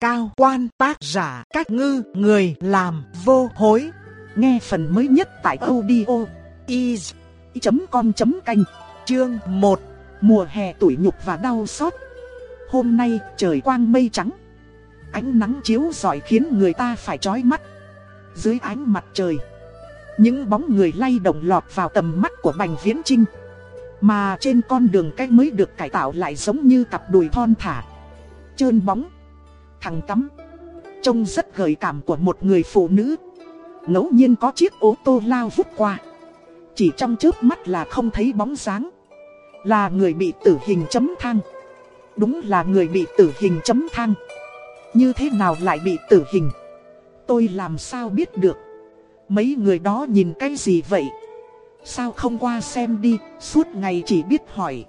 cao quan tác giả cách ngư người làm vô hối. Nghe phần mới nhất tại audio is.com.canh chương 1 Mùa hè tuổi nhục và đau xót. Hôm nay trời quang mây trắng. Ánh nắng chiếu rọi khiến người ta phải chói mắt. Dưới ánh mặt trời, những bóng người lay động lọt vào tầm mắt của Bành Viễn Trinh. Mà trên con đường cách mới được cải tạo lại giống như cặp đùi thon thả. Trơn bóng, thẳng tắm. Trông rất gợi cảm của một người phụ nữ. ngẫu nhiên có chiếc ô tô lao vút qua. Chỉ trong chớp mắt là không thấy bóng dáng. Là người bị tử hình chấm thang. Đúng là người bị tử hình chấm thang. Như thế nào lại bị tử hình? Tôi làm sao biết được? Mấy người đó nhìn cái gì vậy? Sao không qua xem đi, suốt ngày chỉ biết hỏi.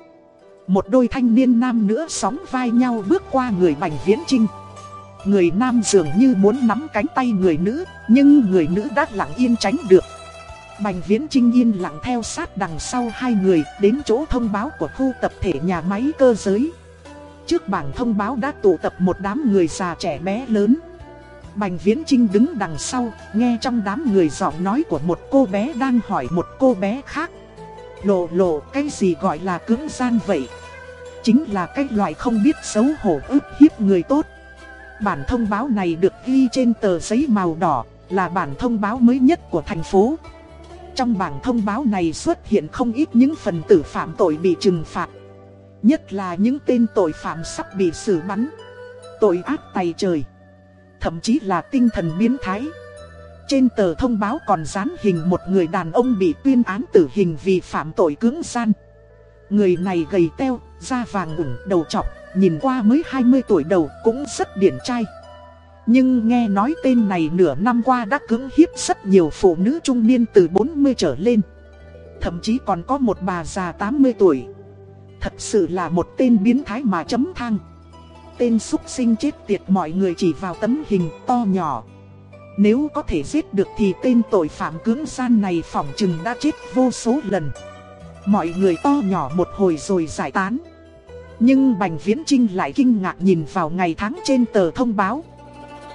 Một đôi thanh niên nam nữa sóng vai nhau bước qua người Bành Viễn Trinh. Người nam dường như muốn nắm cánh tay người nữ, nhưng người nữ đã lặng yên tránh được. Bành Viễn Trinh yên lặng theo sát đằng sau hai người đến chỗ thông báo của khu tập thể nhà máy cơ giới. Trước bảng thông báo đã tụ tập một đám người già trẻ bé lớn. Bành Viễn Trinh đứng đằng sau, nghe trong đám người giọng nói của một cô bé đang hỏi một cô bé khác. Lộ lộ cái gì gọi là cưỡng gian vậy? Chính là cái loại không biết xấu hổ ức hiếp người tốt. Bản thông báo này được ghi trên tờ giấy màu đỏ, là bản thông báo mới nhất của thành phố. Trong bản thông báo này xuất hiện không ít những phần tử phạm tội bị trừng phạt. Nhất là những tên tội phạm sắp bị xử bắn. Tội ác tay trời. Thậm chí là tinh thần biến thái. Trên tờ thông báo còn dán hình một người đàn ông bị tuyên án tử hình vì phạm tội cưỡng gian. Người này gầy teo, da vàng ửng, đầu trọc, nhìn qua mới 20 tuổi đầu cũng rất điển trai. Nhưng nghe nói tên này nửa năm qua đã cưỡng hiếp rất nhiều phụ nữ trung niên từ 40 trở lên. Thậm chí còn có một bà già 80 tuổi. Thật sự là một tên biến thái mà chấm thang. Tên xúc sinh chết tiệt mọi người chỉ vào tấm hình to nhỏ. Nếu có thể giết được thì tên tội phạm cưỡng gian này phỏng chừng đã chết vô số lần. Mọi người to nhỏ một hồi rồi giải tán. Nhưng Bành Viễn Trinh lại kinh ngạc nhìn vào ngày tháng trên tờ thông báo.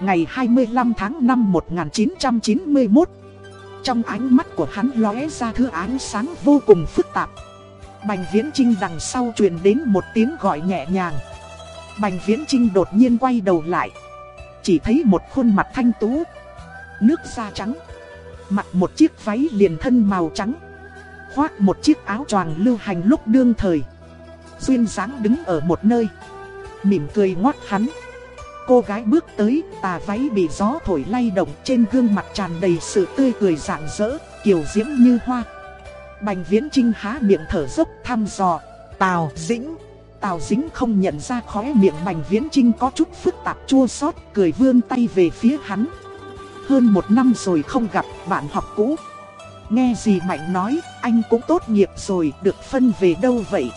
Ngày 25 tháng 5 1991. Trong ánh mắt của hắn lóe ra thứ ánh sáng vô cùng phức tạp. Bành Viễn Trinh đằng sau truyền đến một tiếng gọi nhẹ nhàng. Bành Viễn Trinh đột nhiên quay đầu lại. Chỉ thấy một khuôn mặt thanh tú. Nước da trắng. Mặc một chiếc váy liền thân màu trắng. Khoác một chiếc áo choàng lưu hành lúc đương thời. Duyên dáng đứng ở một nơi. Mỉm cười ngoắt hắn. Cô gái bước tới, tà váy bị gió thổi lay động trên gương mặt tràn đầy sự tươi cười rạng rỡ, kiều diễm như hoa. Bành Viễn Trinh há miệng thở dốc thăm dò. Tào Dĩnh. Tào Dĩnh không nhận ra khóe miệng Bành Viễn Trinh có chút phức tạp chua xót cười vươn tay về phía hắn. Hơn một năm rồi không gặp bạn học cũ. Nghe gì Mạnh nói, anh cũng tốt nghiệp rồi, được phân về đâu vậy?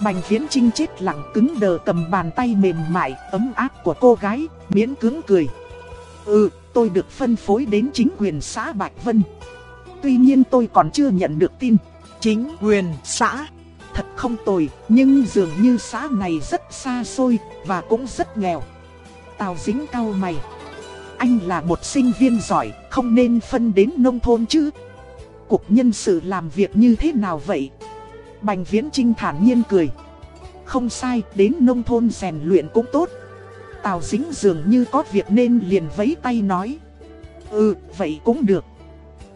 Bành Viễn Trinh chết lặng cứng đờ cầm bàn tay mềm mại, ấm áp của cô gái, miễn cứng cười. Ừ, tôi được phân phối đến chính quyền xã Bạch Vân. Tuy nhiên tôi còn chưa nhận được tin. Chính quyền xã, thật không tồi, nhưng dường như xã này rất xa xôi và cũng rất nghèo. Tào dính cao mày. Anh là một sinh viên giỏi, không nên phân đến nông thôn chứ. Cục nhân sự làm việc như thế nào vậy? Bành Viễn Trinh thản nhiên cười. Không sai, đến nông thôn rèn luyện cũng tốt. Tào dính dường như có việc nên liền vấy tay nói. Ừ, vậy cũng được.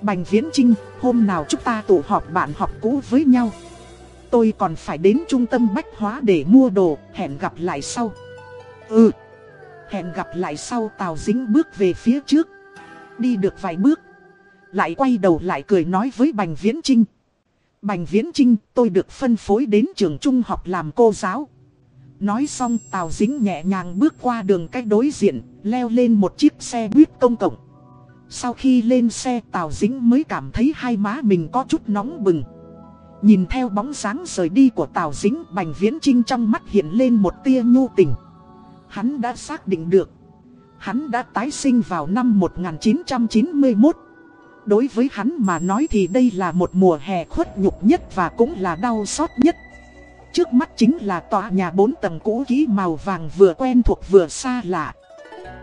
Bành Viễn Trinh, hôm nào chúng ta tụ họp bạn học cũ với nhau. Tôi còn phải đến trung tâm bách hóa để mua đồ, hẹn gặp lại sau. Ừ, hẹn gặp lại sau Tào Dính bước về phía trước. Đi được vài bước, lại quay đầu lại cười nói với Bành Viễn Trinh. Bành Viễn Trinh, tôi được phân phối đến trường trung học làm cô giáo. Nói xong Tào Dính nhẹ nhàng bước qua đường cách đối diện, leo lên một chiếc xe buýt công cộng. Sau khi lên xe Tào Dính mới cảm thấy hai má mình có chút nóng bừng. Nhìn theo bóng dáng rời đi của Tào Dính, Bành Viễn Trinh trong mắt hiện lên một tia nhu tình. Hắn đã xác định được. Hắn đã tái sinh vào năm 1991. Đối với hắn mà nói thì đây là một mùa hè khuất nhục nhất và cũng là đau xót nhất. Trước mắt chính là tòa nhà 4 tầng cũ kỹ màu vàng vừa quen thuộc vừa xa lạ.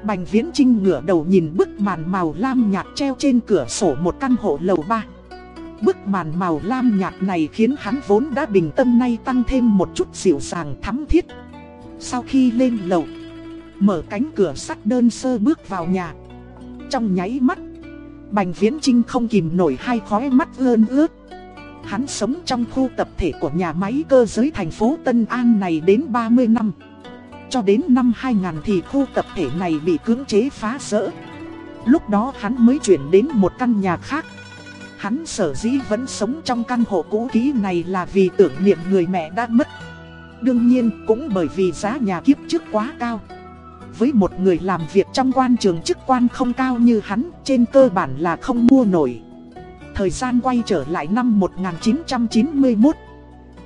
Bành Viễn Trinh ngửa đầu nhìn bức màn màu lam nhạt treo trên cửa sổ một căn hộ lầu ba. Bức màn màu lam nhạt này khiến hắn vốn đã bình tâm nay tăng thêm một chút dịu dàng thắm thiết. Sau khi lên lầu, mở cánh cửa sắt đơn sơ bước vào nhà. Trong nháy mắt, Bành Viễn Trinh không kìm nổi hai khói mắt ơn ướt. Hắn sống trong khu tập thể của nhà máy cơ giới thành phố Tân An này đến 30 năm. Cho đến năm 2000 thì khu tập thể này bị cưỡng chế phá rỡ. Lúc đó hắn mới chuyển đến một căn nhà khác. Hắn sở dĩ vẫn sống trong căn hộ cũ ký này là vì tưởng niệm người mẹ đã mất. Đương nhiên cũng bởi vì giá nhà kiếp trước quá cao. Với một người làm việc trong quan trường chức quan không cao như hắn, trên cơ bản là không mua nổi. Thời gian quay trở lại năm 1991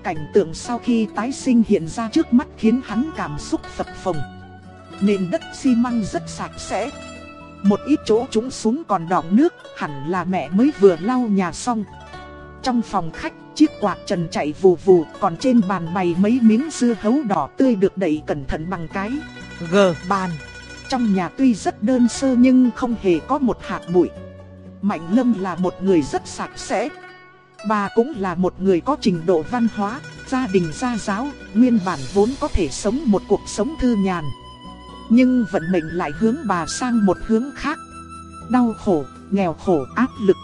Cảnh tượng sau khi tái sinh hiện ra trước mắt khiến hắn cảm xúc phập phồng. Nền đất xi măng rất sạch sẽ. Một ít chỗ chúng xuống còn đọng nước Hẳn là mẹ mới vừa lau nhà xong. Trong phòng khách chiếc quạt trần chạy vù vù Còn trên bàn bày mấy miếng dưa hấu đỏ tươi được đẩy cẩn thận bằng cái g bàn Trong nhà tuy rất đơn sơ nhưng không hề có một hạt bụi Mạnh Lâm là một người rất sạch sẽ Bà cũng là một người có trình độ văn hóa, gia đình gia giáo, nguyên bản vốn có thể sống một cuộc sống thư nhàn. Nhưng vận mệnh lại hướng bà sang một hướng khác. Đau khổ, nghèo khổ, áp lực.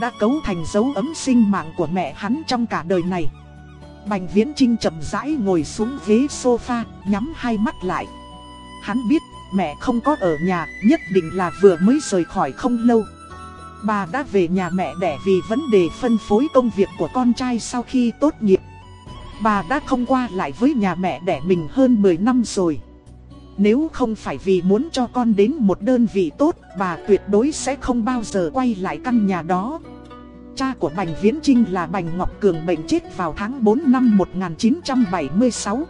Đã cấu thành dấu ấm sinh mạng của mẹ hắn trong cả đời này. Bành Viễn Trinh chậm rãi ngồi xuống ghế sofa, nhắm hai mắt lại. Hắn biết mẹ không có ở nhà, nhất định là vừa mới rời khỏi không lâu. Bà đã về nhà mẹ đẻ vì vấn đề phân phối công việc của con trai sau khi tốt nghiệp. Bà đã không qua lại với nhà mẹ đẻ mình hơn 10 năm rồi. Nếu không phải vì muốn cho con đến một đơn vị tốt, bà tuyệt đối sẽ không bao giờ quay lại căn nhà đó. Cha của Bành Viễn Trinh là Bành Ngọc Cường bệnh chết vào tháng 4 năm 1976.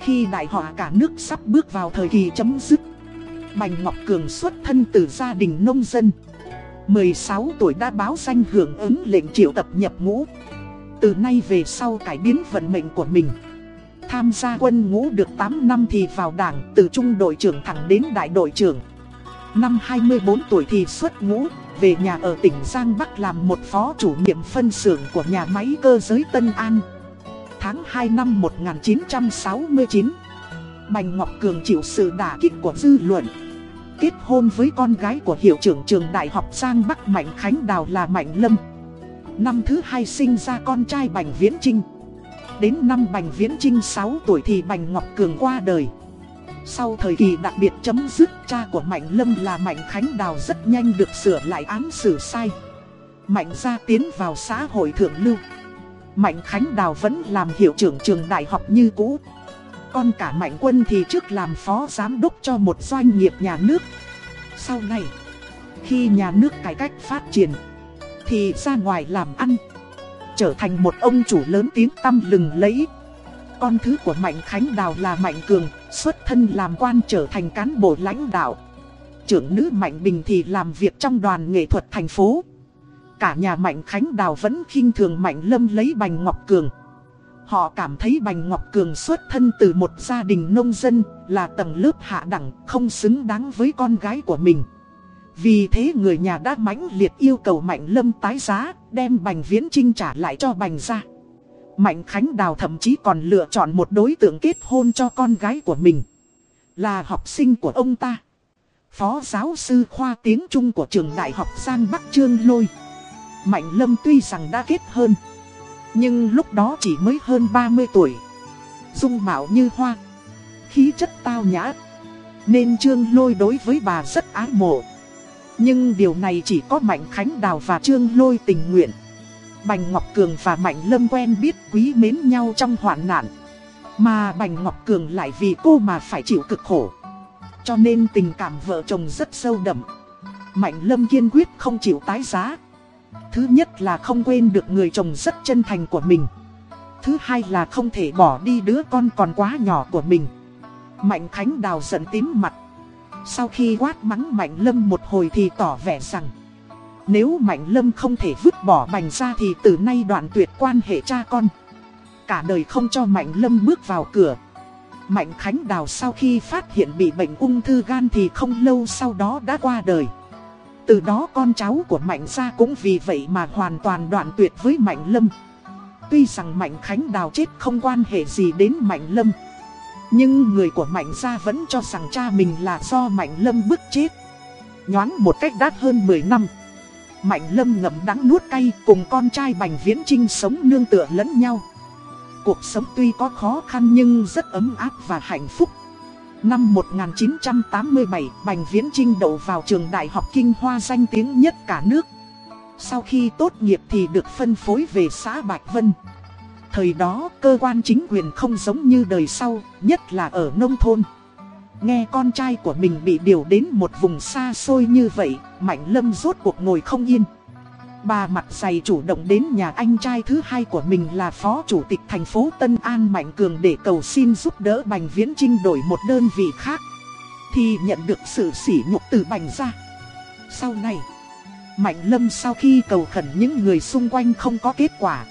Khi đại họa cả nước sắp bước vào thời kỳ chấm dứt. Bành Ngọc Cường xuất thân từ gia đình nông dân. 16 tuổi đã báo danh hưởng ứng lệnh triệu tập nhập ngũ. Từ nay về sau cải biến vận mệnh của mình. Tham gia quân ngũ được 8 năm thì vào đảng từ trung đội trưởng thẳng đến đại đội trưởng. Năm 24 tuổi thì xuất ngũ, về nhà ở tỉnh Giang Bắc làm một phó chủ nhiệm phân xưởng của nhà máy cơ giới Tân An. Tháng 2 năm 1969, Bành Ngọc Cường chịu sự đả kích của dư luận kết hôn với con gái của hiệu trưởng trường đại học Giang Bắc Mạnh Khánh Đào là Mạnh Lâm. Năm thứ hai sinh ra con trai Bành Viễn Trinh. Đến năm Bành Viễn Trinh 6 tuổi thì Bành Ngọc Cường qua đời. Sau thời kỳ đặc biệt chấm dứt, cha của Mạnh Lâm là Mạnh Khánh Đào rất nhanh được sửa lại án xử sai. Mạnh gia tiến vào xã hội thượng lưu. Mạnh Khánh Đào vẫn làm hiệu trưởng trường đại học như cũ. Con cả Mạnh Quân thì trước làm phó giám đốc cho một doanh nghiệp nhà nước. Sau này, khi nhà nước cải cách phát triển, thì ra ngoài làm ăn. Trở thành một ông chủ lớn tiếng tăm lừng lấy. Con thứ của Mạnh Khánh Đào là Mạnh Cường, xuất thân làm quan trở thành cán bộ lãnh đạo. Trưởng nữ Mạnh Bình thì làm việc trong đoàn nghệ thuật thành phố. Cả nhà Mạnh Khánh Đào vẫn khinh thường Mạnh Lâm lấy Bành Ngọc Cường. Họ cảm thấy Bành Ngọc Cường xuất thân từ một gia đình nông dân, là tầng lớp hạ đẳng, không xứng đáng với con gái của mình. Vì thế người nhà đã mãnh liệt yêu cầu Mạnh Lâm tái giá, đem Bành Viễn Trinh trả lại cho Bành ra. Mạnh Khánh Đào thậm chí còn lựa chọn một đối tượng kết hôn cho con gái của mình. Là học sinh của ông ta. Phó giáo sư khoa tiếng Trung của trường đại học Giang Bắc Trương Lôi. Mạnh Lâm tuy rằng đã kết hơn. Nhưng lúc đó chỉ mới hơn 30 tuổi, Dung mạo như hoa, Khí chất tao nhã, Nên Trương Lôi đối với bà rất ái mộ. Nhưng điều này chỉ có Mạnh Khánh Đào và Trương Lôi tình nguyện. Bành Ngọc Cường và Mạnh Lâm quen biết quý mến nhau trong hoạn nạn, Mà Bành Ngọc Cường lại vì cô mà phải chịu cực khổ. Cho nên tình cảm vợ chồng rất sâu đậm. Mạnh Lâm kiên quyết không chịu tái giá. Thứ nhất là không quên được người chồng rất chân thành của mình. Thứ hai là không thể bỏ đi đứa con còn quá nhỏ của mình. Mạnh Khánh Đào giận tím mặt. Sau khi quát mắng Mạnh Lâm một hồi thì tỏ vẻ rằng, Nếu Mạnh Lâm không thể vứt bỏ Bành ra thì từ nay đoạn tuyệt quan hệ cha con. Cả đời không cho Mạnh Lâm bước vào cửa. Mạnh Khánh Đào sau khi phát hiện bị bệnh ung thư gan thì không lâu sau đó đã qua đời. Từ đó con cháu của Mạnh gia cũng vì vậy mà hoàn toàn đoạn tuyệt với Mạnh Lâm. Tuy rằng Mạnh Khánh Đào chết không quan hệ gì đến Mạnh Lâm. Nhưng người của Mạnh gia vẫn cho rằng cha mình là do Mạnh Lâm bức chết. Nhoáng một cách đắt hơn 10 năm. Mạnh Lâm ngậm đắng nuốt cay cùng con trai Bành Viễn Trinh sống nương tựa lẫn nhau. Cuộc sống tuy có khó khăn nhưng rất ấm áp và hạnh phúc. Năm 1987, Bành Viễn Trinh đậu vào trường Đại học Kinh Hoa danh tiếng nhất cả nước. Sau khi tốt nghiệp thì được phân phối về xã Bạch Vân. Thời đó, cơ quan chính quyền không giống như đời sau, nhất là ở nông thôn. Nghe con trai của mình bị điều đến một vùng xa xôi như vậy, Mạnh Lâm rốt cuộc ngồi không yên. Bà mặt dày chủ động đến nhà anh trai thứ hai của mình là Phó Chủ tịch thành phố Tân An Mạnh Cường để cầu xin giúp đỡ Bành Viễn Trinh đổi một đơn vị khác. Thì nhận được sự sỉ nhục từ Bành ra. Sau này, Mạnh Lâm sau khi cầu khẩn những người xung quanh không có kết quả.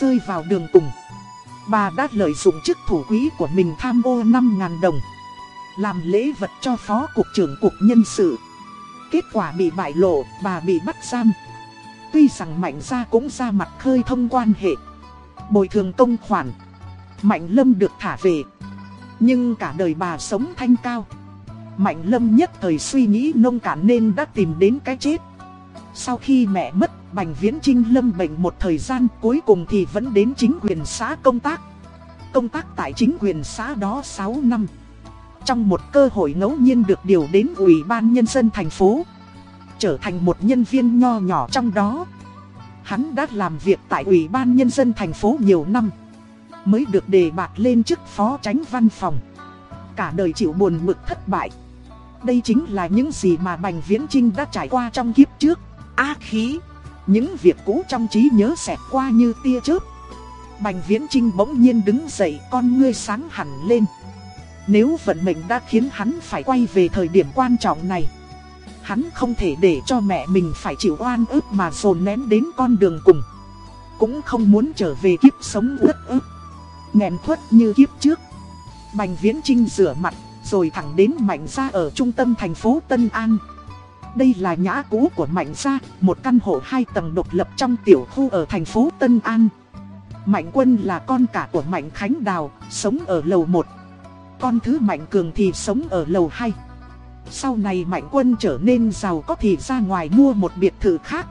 Rơi vào đường cùng. Bà đã lợi dụng chức thủ quỹ của mình tham ô 5.000 đồng. Làm lễ vật cho Phó Cục trưởng Cục Nhân sự. Kết quả bị bại lộ, bà bị bắt giam. Tuy rằng Mạnh Gia cũng ra mặt khơi thông quan hệ. Bồi thường công khoản. Mạnh Lâm được thả về. Nhưng cả đời bà sống thanh cao. Mạnh Lâm nhất thời suy nghĩ nông cạn nên đã tìm đến cái chết. Sau khi mẹ mất, Bành Viễn Trinh lâm bệnh một thời gian, cuối cùng thì vẫn đến chính quyền xã công tác. Công tác tại chính quyền xã đó 6 năm. Trong một cơ hội ngẫu nhiên được điều đến Ủy ban Nhân dân thành phố trở thành một nhân viên nho nhỏ trong đó. Hắn đã làm việc tại Ủy ban Nhân dân thành phố nhiều năm, mới được đề bạt lên chức phó tránh văn phòng. Cả đời chịu buồn mực thất bại. Đây chính là những gì mà Bành Viễn Trinh đã trải qua trong kiếp trước. Á khí, những việc cũ trong trí nhớ xẹt qua như tia chớp. Bành Viễn Trinh bỗng nhiên đứng dậy con ngươi sáng hẳn lên. Nếu vận mệnh đã khiến hắn phải quay về thời điểm quan trọng này Hắn không thể để cho mẹ mình phải chịu oan ức mà dồn nén đến con đường cùng. Cũng không muốn trở về kiếp sống rất ức. Nghẹn khuất như kiếp trước. Bành Viễn Trinh rửa mặt rồi thẳng đến Mạnh Gia ở trung tâm thành phố Tân An. Đây là nhã cũ của Mạnh Gia, một căn hộ hai tầng độc lập trong tiểu khu ở thành phố Tân An. Mạnh Quân là con cả của Mạnh Khánh Đào, sống ở lầu 1 Con thứ Mạnh Cường thì sống ở lầu 2 sau này Mạnh Quân trở nên giàu có thì ra ngoài mua một biệt thự khác.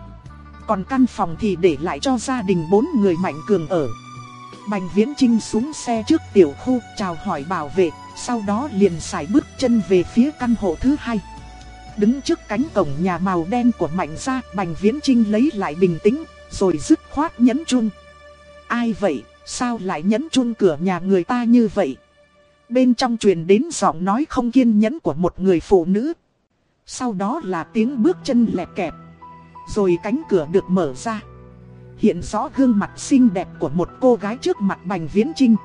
Còn căn phòng thì để lại cho gia đình bốn người Mạnh Cường ở. Bành Viễn Trinh xuống xe trước tiểu khu chào hỏi bảo vệ, sau đó liền xài bước chân về phía căn hộ thứ hai. Đứng trước cánh cổng nhà màu đen của Mạnh gia, Bành Viễn Trinh lấy lại bình tĩnh, rồi dứt khoát nhấn chung. Ai vậy, sao lại nhấn chung cửa nhà người ta như vậy? Bên trong truyền đến giọng nói không kiên nhẫn của một người phụ nữ. Sau đó là tiếng bước chân lẹp kẹp. Rồi cánh cửa được mở ra. Hiện rõ gương mặt xinh đẹp của một cô gái trước mặt Bành Viễn Trinh.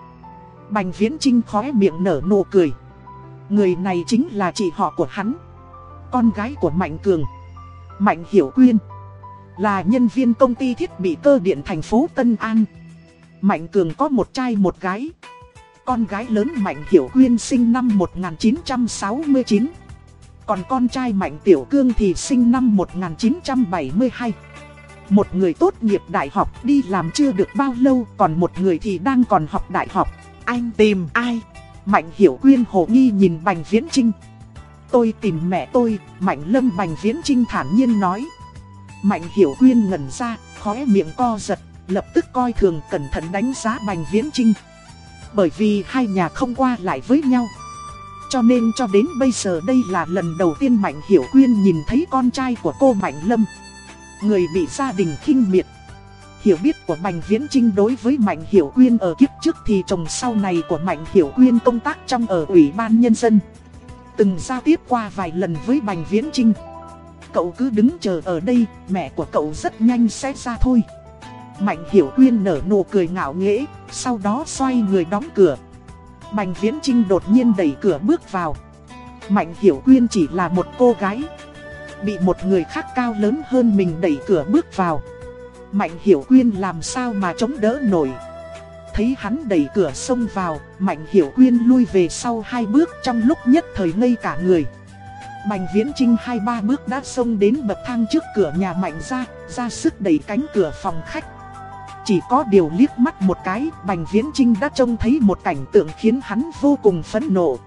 Bành Viễn Trinh khóe miệng nở nụ cười. Người này chính là chị họ của hắn. Con gái của Mạnh Cường. Mạnh Hiểu Quyên. Là nhân viên công ty thiết bị cơ điện thành phố Tân An. Mạnh Cường có một trai một gái. Con gái lớn Mạnh Hiểu Quyên sinh năm 1969 Còn con trai Mạnh Tiểu Cương thì sinh năm 1972 Một người tốt nghiệp đại học đi làm chưa được bao lâu Còn một người thì đang còn học đại học. Anh tìm ai? Mạnh Hiểu Quyên hồ nghi nhìn Bành Viễn Trinh Tôi tìm mẹ tôi, Mạnh Lâm Bành Viễn Trinh thản nhiên nói. Mạnh Hiểu Quyên ngẩn ra, khóe miệng co giật Lập tức coi thường cẩn thận đánh giá Bành Viễn Trinh bởi vì hai nhà không qua lại với nhau. Cho nên cho đến bây giờ đây là lần đầu tiên Mạnh Hiểu Quyên nhìn thấy con trai của cô Mạnh Lâm. Người bị gia đình khinh miệt. Hiểu biết của Bành Viễn Trinh đối với Mạnh Hiểu Quyên ở kiếp trước thì chồng sau này của Mạnh Hiểu Quyên công tác trong ở Ủy ban Nhân dân. Từng giao tiếp qua vài lần với Bành Viễn Trinh Cậu cứ đứng chờ ở đây, mẹ của cậu rất nhanh sẽ ra thôi. Mạnh Hiểu Quyên nở nụ cười ngạo nghễ, sau đó xoay người đóng cửa. Bành Viễn Trinh đột nhiên đẩy cửa bước vào. Mạnh Hiểu Quyên chỉ là một cô gái. Bị một người khác cao lớn hơn mình đẩy cửa bước vào. Mạnh Hiểu Quyên làm sao mà chống đỡ nổi. Thấy hắn đẩy cửa xông vào, Mạnh Hiểu Quyên lui về sau hai bước trong lúc nhất thời ngây cả người. Bành Viễn Trinh hai ba bước đã xông đến bậc thang trước cửa nhà Mạnh ra, ra sức đẩy cánh cửa phòng khách. Chỉ có điều liếc mắt một cái, Bành Viễn Trinh đã trông thấy một cảnh tượng khiến hắn vô cùng phẫn nộ.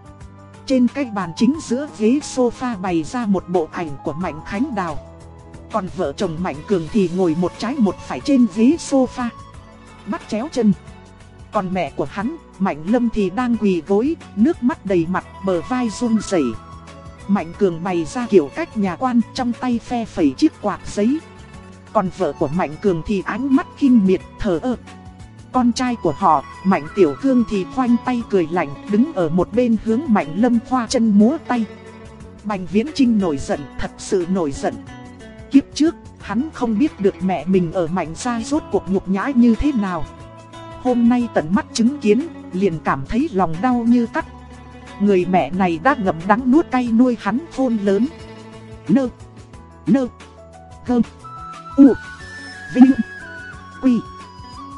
Trên cái bàn chính giữa ghế sofa bày ra một bộ ảnh của Mạnh Khánh Đào. Còn vợ chồng Mạnh Cường thì ngồi một trái một phải trên ghế sofa. Bắt chéo chân. Còn mẹ của hắn, Mạnh Lâm thì đang quỳ gối, nước mắt đầy mặt, bờ vai run rẩy. Mạnh Cường bày ra kiểu cách nhà quan trong tay phe phẩy chiếc quạt giấy. Còn vợ của Mạnh Cường thì ánh mắt kinh miệt, thờ ơ. Con trai của họ, Mạnh Tiểu Cương thì khoanh tay cười lạnh, đứng ở một bên hướng Mạnh Lâm khoa chân múa tay. Bành Viễn Trinh nổi giận, thật sự nổi giận. Kiếp trước, hắn không biết được mẹ mình ở Mạnh gia rốt cuộc nhục nhã như thế nào. Hôm nay tận mắt chứng kiến, liền cảm thấy lòng đau như cắt. Người mẹ này đã ngậm đắng nuốt cay nuôi hắn khôn lớn. Nơ, nơ, gơm, u, vinh, quy,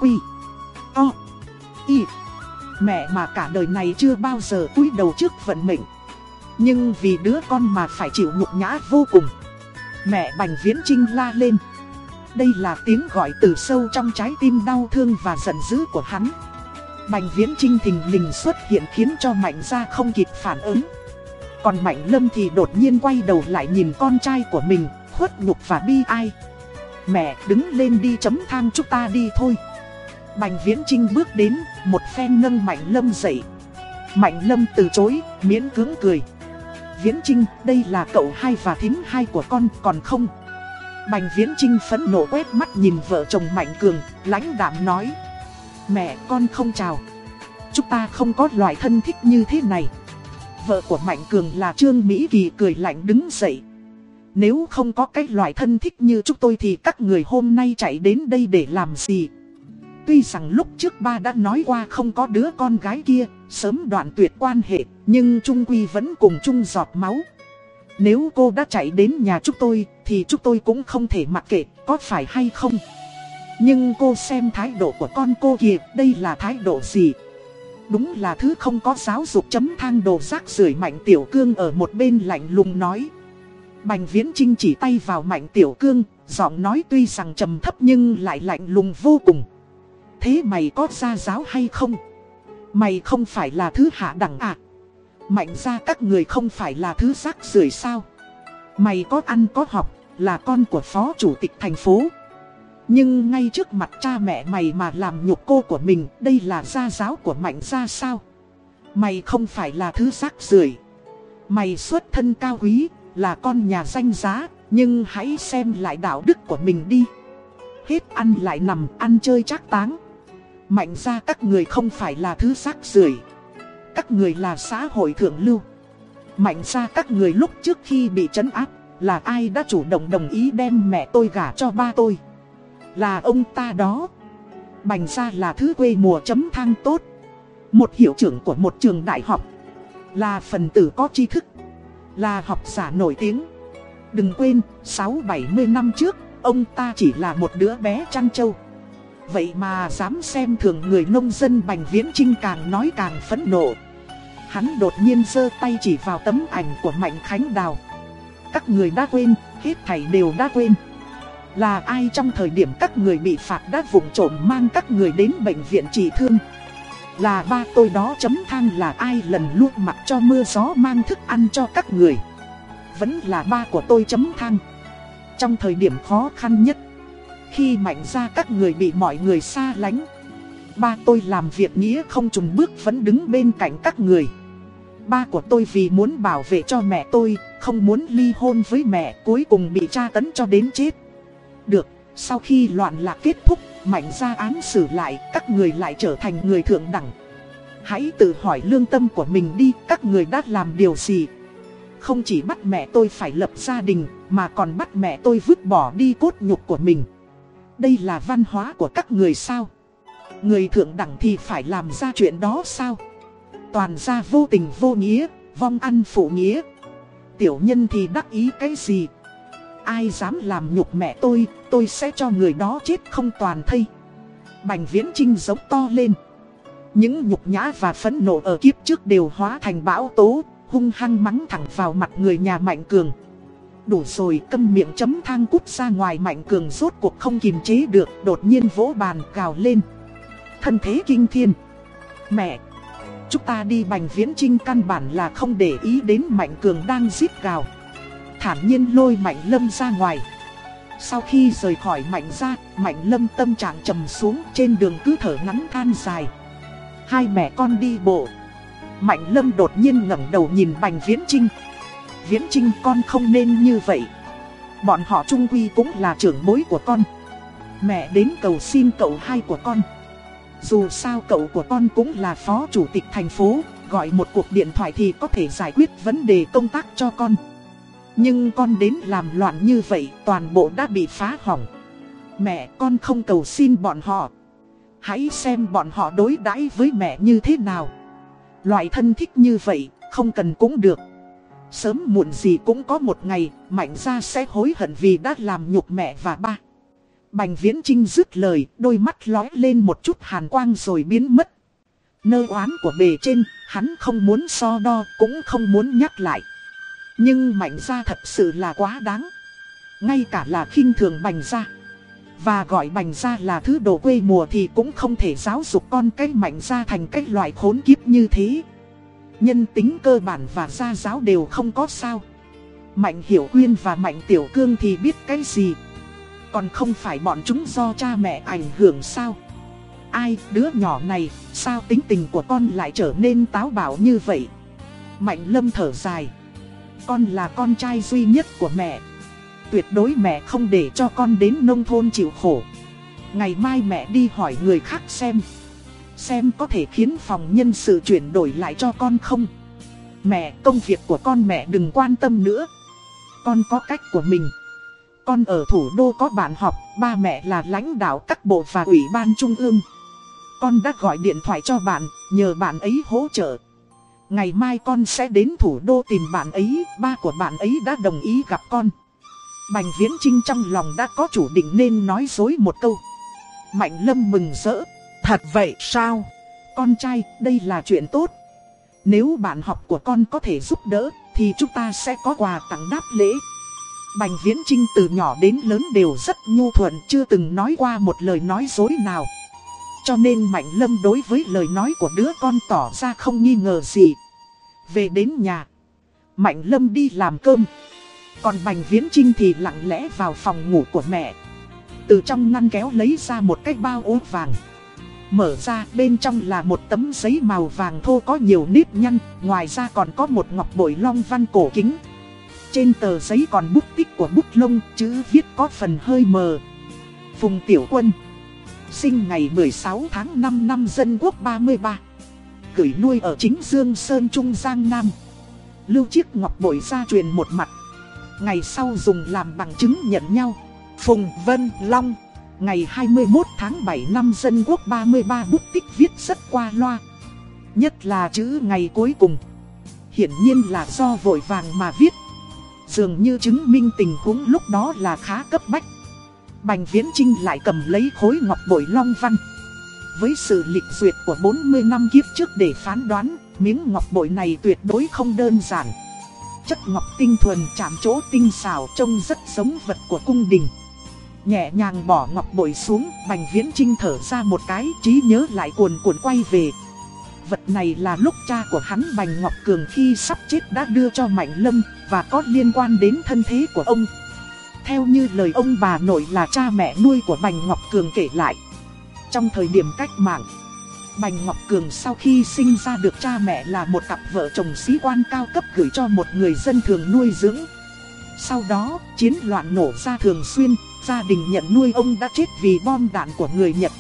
quy, o, y. Mẹ mà cả đời này chưa bao giờ cúi đầu trước vận mệnh. Nhưng vì đứa con mà phải chịu nhục nhã vô cùng. Mẹ Bành Viễn Trinh la lên. Đây là tiếng gọi từ sâu trong trái tim đau thương và giận dữ của hắn. Bành Viễn Trinh thình lình xuất hiện khiến cho Mạnh gia không kịp phản ứng. Còn Mạnh Lâm thì đột nhiên quay đầu lại nhìn con trai của mình, khuất nhục và bi ai. Mẹ đứng lên đi chấm thang chúng ta đi thôi. Bành Viễn Trinh bước đến, một phen nâng Mạnh Lâm dậy. Mạnh Lâm từ chối, miễn cưỡng cười. Viễn Trinh, đây là cậu hai và thím hai của con, còn không? Bành Viễn Trinh phẫn nộ quét mắt nhìn vợ chồng Mạnh Cường, lãnh đạm nói. Mẹ con không chào. Chúng ta không có loại thân thích như thế này. Vợ của Mạnh Cường là Trương Mỹ Kỳ cười lạnh đứng dậy. Nếu không có cái loại thân thích như chúng tôi thì các người hôm nay chạy đến đây để làm gì? Tuy rằng lúc trước ba đã nói qua không có đứa con gái kia, sớm đoạn tuyệt quan hệ, nhưng Trung Quy vẫn cùng chung giọt máu. Nếu cô đã chạy đến nhà chúng tôi, thì chúng tôi cũng không thể mặc kệ, có phải hay không? Nhưng cô xem thái độ của con cô kìa, đây là thái độ gì? Đúng là thứ không có giáo dục chấm thang đồ rác rưởi mạnh tiểu cương ở một bên lạnh lùng nói. Bành viễn trinh chỉ tay vào mạnh tiểu cương, giọng nói tuy rằng trầm thấp nhưng lại lạnh lùng vô cùng. Thế mày có ra giáo hay không? Mày không phải là thứ hạ đẳng à? Mạnh ra các người không phải là thứ rác rưởi sao? Mày có ăn có học, là con của phó chủ tịch thành phố. Nhưng ngay trước mặt cha mẹ mày mà làm nhục cô của mình, đây là gia giáo của mạnh gia sao? Mày không phải là thứ rác rưởi Mày xuất thân cao quý, là con nhà danh giá, nhưng hãy xem lại đạo đức của mình đi. Hết ăn lại nằm, ăn chơi chắc táng. Mạnh ra các người không phải là thứ rác rưởi. Các người là xã hội thượng lưu. Mạnh ra các người lúc trước khi bị trấn áp Là ai đã chủ động đồng ý đem mẹ tôi gả cho ba tôi? Là ông ta đó. Bành ra là thứ quê mùa chấm thang tốt. Một hiệu trưởng của một trường đại học. Là phần tử có tri thức. Là học giả nổi tiếng. Đừng quên, 6-70 năm trước Ông ta chỉ là một đứa bé chăn trâu. Vậy mà dám xem thường người nông dân Bành Viễn Trinh càng nói càng phẫn nộ. Hắn đột nhiên giơ tay chỉ vào tấm ảnh của Mạnh Khánh Đào. Các người đã quên, hết thảy đều đã quên. Là ai trong thời điểm các người bị phạt đã vụng trộm mang các người đến bệnh viện trị thương? Là ba tôi đó chấm than là ai lần luôn mặc cho mưa gió mang thức ăn cho các người. Vẫn là ba của tôi chấm than. Trong thời điểm khó khăn nhất khi mạnh ra các người bị mọi người xa lánh Ba tôi làm việc nghĩa không trùng bước vẫn đứng bên cạnh các người. Ba của tôi vì muốn bảo vệ cho mẹ tôi Không muốn ly hôn với mẹ cuối cùng bị tra tấn cho đến chết. Được, sau khi loạn lạc kết thúc Mạnh ra án xử lại Các người lại trở thành người thượng đẳng Hãy tự hỏi lương tâm của mình đi Các người đã làm điều gì Không chỉ bắt mẹ tôi phải lập gia đình Mà còn bắt mẹ tôi vứt bỏ đi cốt nhục của mình đây là văn hóa của các người sao? Người thượng đẳng thì phải làm ra chuyện đó sao? Toàn ra vô tình vô nghĩa, vong ăn phụ nghĩa. Tiểu nhân thì đắc ý cái gì? Ai dám làm nhục mẹ tôi, tôi sẽ cho người đó chết không toàn thây. Bành viễn trinh giống to lên. Những nhục nhã và phẫn nộ ở kiếp trước đều hóa thành bão tố, hung hăng mắng thẳng vào mặt người nhà Mạnh Cường. Đủ rồi câm miệng chấm thang cút ra ngoài Mạnh Cường rốt cuộc không kìm chế được, đột nhiên vỗ bàn gào lên. Thân thế kinh thiên. Mẹ! Chúng ta đi bành viễn trinh căn bản là không để ý đến Mạnh Cường đang giết gào. Thản nhiên lôi Mạnh Lâm ra ngoài. Sau khi rời khỏi Mạnh ra, Mạnh Lâm tâm trạng trầm xuống trên đường cứ thở ngắn than dài. Hai mẹ con đi bộ. Mạnh Lâm đột nhiên ngẩng đầu nhìn Bành Viễn Trinh. Viễn Trinh con không nên như vậy. Bọn họ trung quy cũng là trưởng bối của con. Mẹ đến cầu xin cậu hai của con. Dù sao cậu của con cũng là phó chủ tịch thành phố, gọi một cuộc điện thoại thì có thể giải quyết vấn đề công tác cho con. Nhưng con đến làm loạn như vậy, toàn bộ đã bị phá hỏng. Mẹ con không cầu xin bọn họ. Hãy xem bọn họ đối đãi với mẹ như thế nào. Loại thân thích như vậy, không cần cũng được. Sớm muộn gì cũng có một ngày, Mạnh ra sẽ hối hận vì đã làm nhục mẹ và ba. Bành Viễn Trinh dứt lời, đôi mắt lói lên một chút hàn quang rồi biến mất. Nơ oán của bề trên, hắn không muốn so đo, cũng không muốn nhắc lại. Nhưng Mạnh gia thật sự là quá đáng. Ngay cả là khinh thường Bành gia Và gọi Bành gia là thứ đồ quê mùa thì cũng không thể giáo dục con cái Mạnh gia thành cái loại khốn kiếp như thế. Nhân tính cơ bản và gia giáo đều không có sao. Mạnh Hiểu Quyên và Mạnh Tiểu Cương thì biết cái gì. Còn không phải bọn chúng do cha mẹ ảnh hưởng sao Ai, đứa nhỏ này, Sao tính tình của con lại trở nên táo bạo như vậy Mạnh lâm thở dài con là con trai duy nhất của mẹ. Tuyệt đối mẹ không để cho con đến nông thôn chịu khổ. Ngày mai mẹ đi hỏi người khác xem. Xem có thể khiến phòng nhân sự chuyển đổi lại cho con không. Mẹ công việc của con mẹ đừng quan tâm nữa. Con có cách của mình. Con ở thủ đô có bạn học, ba mẹ là lãnh đạo các bộ và ủy ban trung ương. Con đã gọi điện thoại cho bạn, nhờ bạn ấy hỗ trợ. Ngày mai con sẽ đến thủ đô tìm bạn ấy, ba của bạn ấy đã đồng ý gặp con. Bành Viễn Trinh trong lòng đã có chủ định nên nói dối một câu. Mạnh Lâm mừng rỡ. Thật vậy sao? Con trai, đây là chuyện tốt. Nếu bạn học của con có thể giúp đỡ, thì chúng ta sẽ có quà tặng đáp lễ. Bành Viễn Trinh từ nhỏ đến lớn đều rất nhu thuận chưa từng nói qua một lời nói dối nào. Cho nên Mạnh Lâm đối với lời nói của đứa con tỏ ra không nghi ngờ gì. Về đến nhà, Mạnh Lâm đi làm cơm. Còn Bành Viễn Trinh thì lặng lẽ vào phòng ngủ của mẹ. Từ trong ngăn kéo lấy ra một cái bao ố vàng. Mở ra bên trong là một tấm giấy màu vàng thô có nhiều nếp nhăn, ngoài ra còn có một ngọc bội long văn cổ kính. Trên tờ giấy còn bút tích của bút lông, chữ viết có phần hơi mờ. Phùng Tiểu Quân Sinh ngày 16 tháng 5 năm Dân Quốc 33 Gửi nuôi ở chính Dương Sơn Trung Giang Nam. Lưu chiếc ngọc bội ra truyền một mặt. Ngày sau dùng làm bằng chứng nhận nhau. Phùng Vân Long. Ngày 21 tháng 7 năm Dân Quốc 33 bút tích viết rất qua loa. Nhất là chữ ngày cuối cùng. Hiển nhiên là do vội vàng mà viết. Dường như chứng minh tình huống lúc đó là khá cấp bách. Bành Viễn Trinh lại cầm lấy khối ngọc bội long văn. Với sự lịch duyệt của 40 năm kiếp trước để phán đoán, Miếng ngọc bội này tuyệt đối không đơn giản. Chất ngọc tinh thuần chạm chỗ tinh xảo trông rất giống vật của cung đình. Nhẹ nhàng bỏ ngọc bội xuống, Bành Viễn Trinh thở ra một cái, trí nhớ lại cuồn cuộn quay về. Vật này là lúc cha của hắn Bành Ngọc Cường khi sắp chết đã đưa cho Mạnh Lâm và có liên quan đến thân thế của ông. Theo như lời ông bà nội là cha mẹ nuôi của Bành Ngọc Cường kể lại. Trong thời điểm cách mạng, Bành Ngọc Cường sau khi sinh ra được cha mẹ là một cặp vợ chồng sĩ quan cao cấp gửi cho một người dân thường nuôi dưỡng. Sau đó, chiến loạn nổ ra thường xuyên, gia đình nhận nuôi ông đã chết vì bom đạn của người Nhật.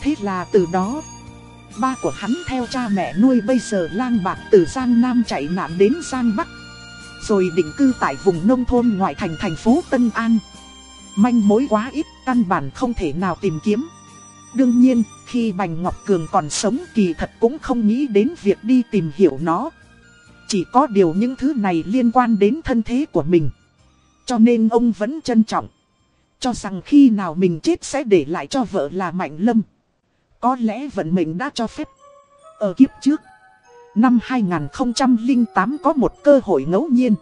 Thế là từ đó, ba của hắn theo cha mẹ nuôi bây giờ lang bạc từ Giang Nam chạy nạn đến Giang Bắc. Rồi định cư tại vùng nông thôn ngoại thành thành phố Tân An. Manh mối quá ít, căn bản không thể nào tìm kiếm. Đương nhiên, khi Bành Ngọc Cường còn sống kỳ thật cũng không nghĩ đến việc đi tìm hiểu nó. Chỉ có điều những thứ này liên quan đến thân thế của mình. Cho nên ông vẫn trân trọng. Cho rằng khi nào mình chết sẽ để lại cho vợ là Mạnh Lâm. Có lẽ vận mệnh đã cho phép. Ở kiếp trước, năm 2008 có một cơ hội ngẫu nhiên.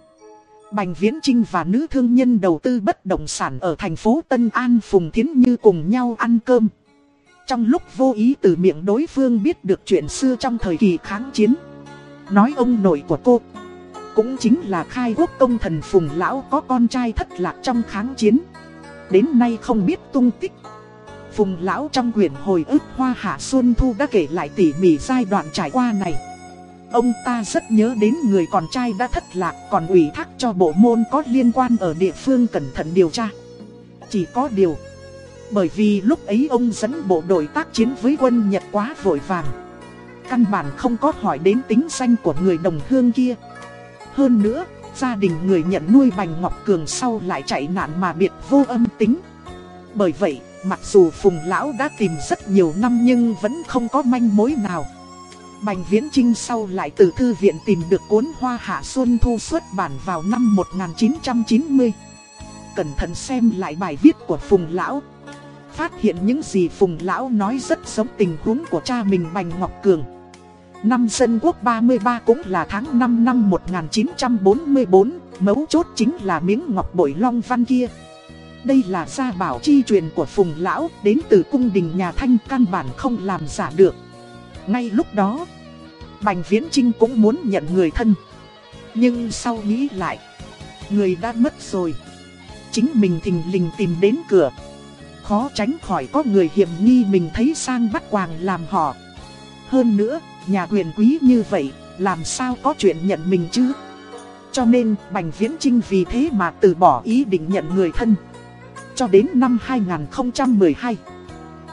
Bành Viễn Trinh và nữ thương nhân đầu tư bất động sản ở thành phố Tân An Phùng Thiến Như cùng nhau ăn cơm. Trong lúc vô ý từ miệng đối phương biết được chuyện xưa trong thời kỳ kháng chiến. Nói ông nội của cô, cũng chính là khai quốc công thần Phùng Lão có con trai thất lạc trong kháng chiến. Đến nay không biết tung tích. Phùng Lão trong quyển hồi ức Hoa Hạ Xuân Thu đã kể lại tỉ mỉ giai đoạn trải qua này. Ông ta rất nhớ đến người con trai đã thất lạc còn ủy thác cho bộ môn có liên quan ở địa phương cẩn thận điều tra. Chỉ có điều, bởi vì lúc ấy ông dẫn bộ đội tác chiến với quân Nhật quá vội vàng. Căn bản không có hỏi đến tính danh của người đồng hương kia. Hơn nữa, gia đình người nhận nuôi Bành Ngọc Cường sau lại chạy nạn mà biệt vô âm tính. Bởi vậy, mặc dù Phùng Lão đã tìm rất nhiều năm nhưng vẫn không có manh mối nào. Bành Viễn Trinh sau lại từ thư viện tìm được cuốn Hoa Hạ Xuân Thu xuất bản vào năm 1990. Cẩn thận xem lại bài viết của Phùng Lão. Phát hiện những gì Phùng Lão nói rất giống tình huống của cha mình Bành Ngọc Cường. Năm Dân Quốc 33 cũng là tháng 5 năm 1944, mấu chốt chính là miếng ngọc bội long văn kia. Đây là gia bảo chi truyền của Phùng Lão đến từ cung đình nhà Thanh căn bản không làm giả được. Ngay lúc đó, Bành Viễn Trinh cũng muốn nhận người thân. Nhưng sau nghĩ lại, người đã mất rồi. Chính mình thình lình tìm đến cửa. Khó tránh khỏi có người hiểm nghi mình thấy sang bắt quàng làm họ. Hơn nữa, nhà quyền quý như vậy, làm sao có chuyện nhận mình chứ? Cho nên, Bành Viễn Trinh vì thế mà từ bỏ ý định nhận người thân. Cho đến năm 2012.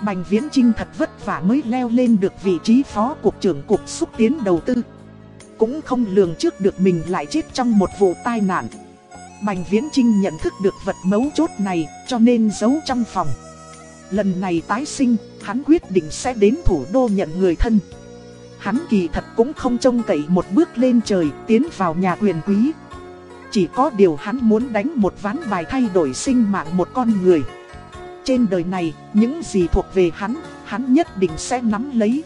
Bành Viễn Trinh thật vất vả mới leo lên được vị trí phó cục trưởng cục xúc tiến đầu tư. Cũng không lường trước được mình lại chết trong một vụ tai nạn. Bành Viễn Trinh nhận thức được vật mấu chốt này cho nên giấu trong phòng. Lần này tái sinh, hắn quyết định sẽ đến thủ đô nhận người thân. Hắn kỳ thật cũng không trông cậy một bước lên trời tiến vào nhà quyền quý. Chỉ có điều hắn muốn đánh một ván bài thay đổi sinh mạng một con người. Trên đời này, những gì thuộc về hắn, hắn nhất định sẽ nắm lấy.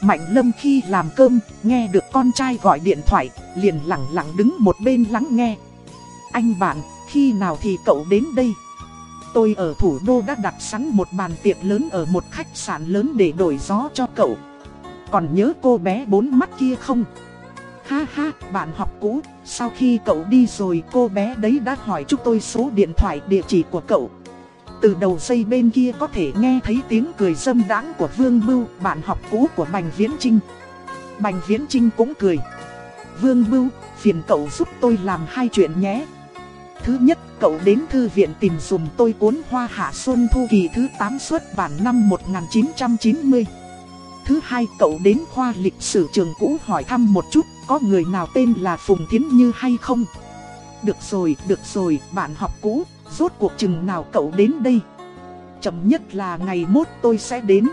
Mạnh Lâm khi làm cơm, nghe được con trai gọi điện thoại, liền lặng lặng đứng một bên lắng nghe. Anh bạn, khi nào thì cậu đến đây? Tôi ở thủ đô đã đặt sẵn một bàn tiệc lớn ở một khách sạn lớn để đổi gió cho cậu. Còn nhớ cô bé bốn mắt kia không? Ha ha, bạn học cũ, sau khi cậu đi rồi cô bé đấy đã hỏi chúng tôi số điện thoại địa chỉ của cậu. Từ đầu dây bên kia có thể nghe thấy tiếng cười dâm đáng của Vương Bưu, bạn học cũ của Bành Viễn Trinh. Bành Viễn Trinh cũng cười. Vương Bưu, phiền cậu giúp tôi làm hai chuyện nhé. Thứ nhất, cậu đến thư viện tìm dùm tôi cuốn Hoa Hạ Xuân Thu kỳ thứ 8 xuất bản năm 1990. Thứ hai, cậu đến khoa lịch sử trường cũ hỏi thăm một chút, có người nào tên là Phùng Thiến Như hay không? Được rồi, được rồi, bạn học cũ, rốt cuộc chừng nào cậu đến đây? Chậm nhất là ngày mốt tôi sẽ đến.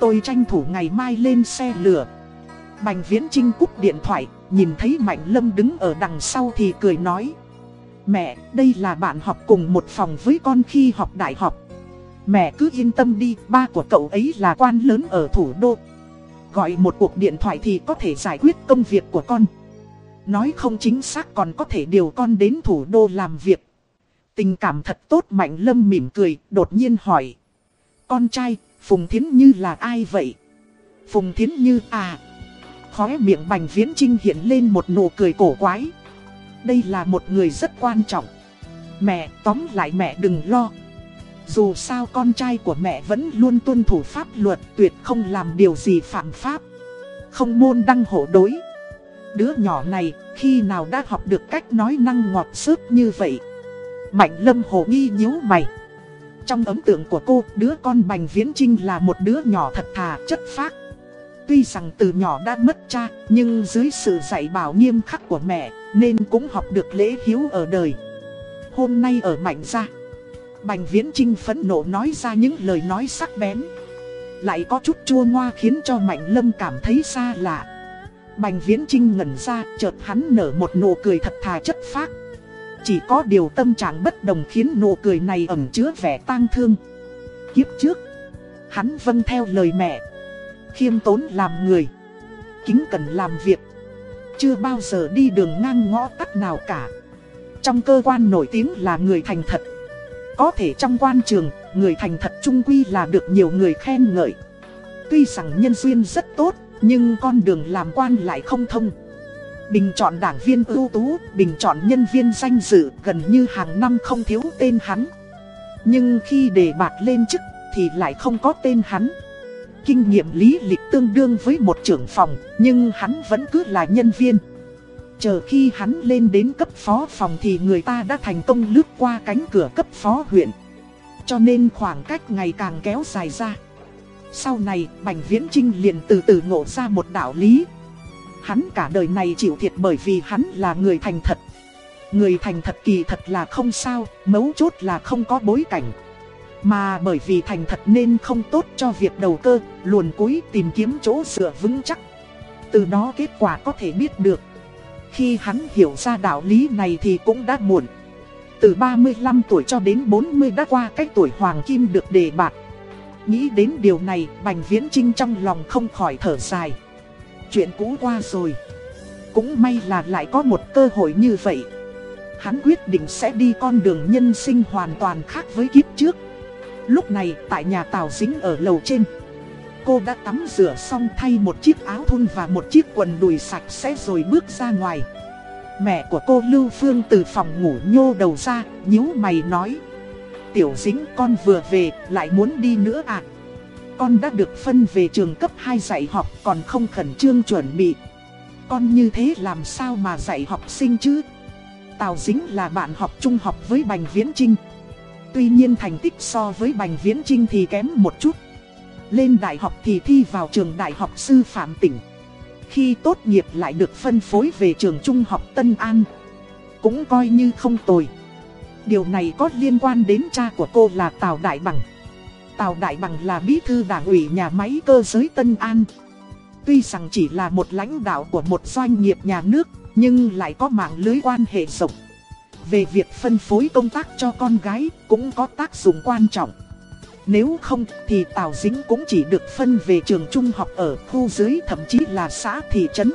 Tôi tranh thủ ngày mai lên xe lửa. Bành Viễn Trinh cúp điện thoại, nhìn thấy Mạnh Lâm đứng ở đằng sau thì cười nói. Mẹ, đây là bạn học cùng một phòng với con khi học đại học. Mẹ cứ yên tâm đi, ba của cậu ấy là quan lớn ở thủ đô. Gọi một cuộc điện thoại thì có thể giải quyết công việc của con. Nói không chính xác còn có thể điều con đến thủ đô làm việc. Tình cảm thật tốt Mạnh Lâm mỉm cười, đột nhiên hỏi. Con trai, Phùng Thiến Như là ai vậy? Phùng Thiến Như à? Khóe miệng Bành Viễn Trinh hiện lên một nụ cười cổ quái. Đây là một người rất quan trọng. Mẹ, tóm lại mẹ đừng lo. Dù sao con trai của mẹ vẫn luôn tuân thủ pháp luật tuyệt không làm điều gì phạm pháp. Không môn đăng hộ đối. Đứa nhỏ này khi nào đã học được cách nói năng ngọt xớp như vậy. Mạnh lâm hồ nghi nhíu mày. Trong ấn tượng của cô, đứa con Bành Viễn Trinh là một đứa nhỏ thật thà, chất phác. Tuy rằng từ nhỏ đã mất cha, nhưng dưới sự dạy bảo nghiêm khắc của mẹ, nên cũng học được lễ hiếu ở đời. Hôm nay ở Mạnh gia, Bành Viễn Trinh phẫn nộ nói ra những lời nói sắc bén. Lại có chút chua ngoa khiến cho Mạnh Lâm cảm thấy xa lạ. Bành Viễn Trinh ngẩn ra, chợt hắn nở một nụ cười thật thà chất phác. Chỉ có điều tâm trạng bất đồng khiến nụ cười này ẩn chứa vẻ tang thương. Kiếp trước, hắn vâng theo lời mẹ. Khiêm tốn làm người. kính cần làm việc. Chưa bao giờ đi đường ngang ngõ tắt nào cả. Trong cơ quan nổi tiếng là người thành thật. Có thể trong quan trường, người thành thật trung quy là được nhiều người khen ngợi. Tuy rằng nhân duyên rất tốt, nhưng con đường làm quan lại không thông. Bình chọn đảng viên ưu tú, bình chọn nhân viên danh dự gần như hàng năm không thiếu tên hắn. Nhưng khi đề bạt lên chức thì lại không có tên hắn. Kinh nghiệm lý lịch tương đương với một trưởng phòng, nhưng hắn vẫn cứ là nhân viên. Chờ khi hắn lên đến cấp phó phòng thì người ta đã thành công lướt qua cánh cửa cấp phó huyện. Cho nên khoảng cách ngày càng kéo dài ra. Sau này, Bành Viễn Trinh liền từ từ ngộ ra một đạo lý. Hắn cả đời này chịu thiệt bởi vì hắn là người thành thật. Người thành thật kỳ thật là không sao, mấu chốt là không có bối cảnh. Mà bởi vì thành thật nên không tốt cho việc đầu cơ, luồn cúi tìm kiếm chỗ dựa vững chắc. Từ đó kết quả có thể biết được. Khi hắn hiểu ra đạo lý này thì cũng đã muộn. Từ 35 tuổi cho đến 40 đã qua cách tuổi Hoàng Kim được đề bạt. Nghĩ đến điều này, Bành Viễn Trinh trong lòng không khỏi thở dài. Chuyện cũ qua rồi. Cũng may là lại có một cơ hội như vậy. Hắn quyết định sẽ đi con đường nhân sinh hoàn toàn khác với kiếp trước. Lúc này, tại nhà Tào Dính ở lầu trên. Cô đã tắm rửa xong thay một chiếc áo thun và một chiếc quần đùi sạch sẽ rồi bước ra ngoài. Mẹ của cô Lưu Phương từ phòng ngủ nhô đầu ra, nhíu mày nói. Tiểu dính con vừa về, lại muốn đi nữa à? Con đã được phân về trường cấp 2 dạy học còn không khẩn trương chuẩn bị. Con như thế làm sao mà dạy học sinh chứ? Tào Dính là bạn học trung học với Bành Viễn Trinh. Tuy nhiên thành tích so với Bành Viễn Trinh thì kém một chút. Lên đại học thì thi vào trường đại học sư phạm tỉnh. Khi tốt nghiệp lại được phân phối về trường trung học Tân An. Cũng coi như không tồi. Điều này có liên quan đến cha của cô là Tào Đại Bằng. Tào Đại Bằng là bí thư đảng ủy nhà máy cơ giới Tân An. Tuy rằng chỉ là một lãnh đạo của một doanh nghiệp nhà nước, nhưng lại có mạng lưới quan hệ rộng. Về việc phân phối công tác cho con gái cũng có tác dụng quan trọng. Nếu không thì Tào Dính cũng chỉ được phân về trường trung học ở khu dưới thậm chí là xã thị trấn.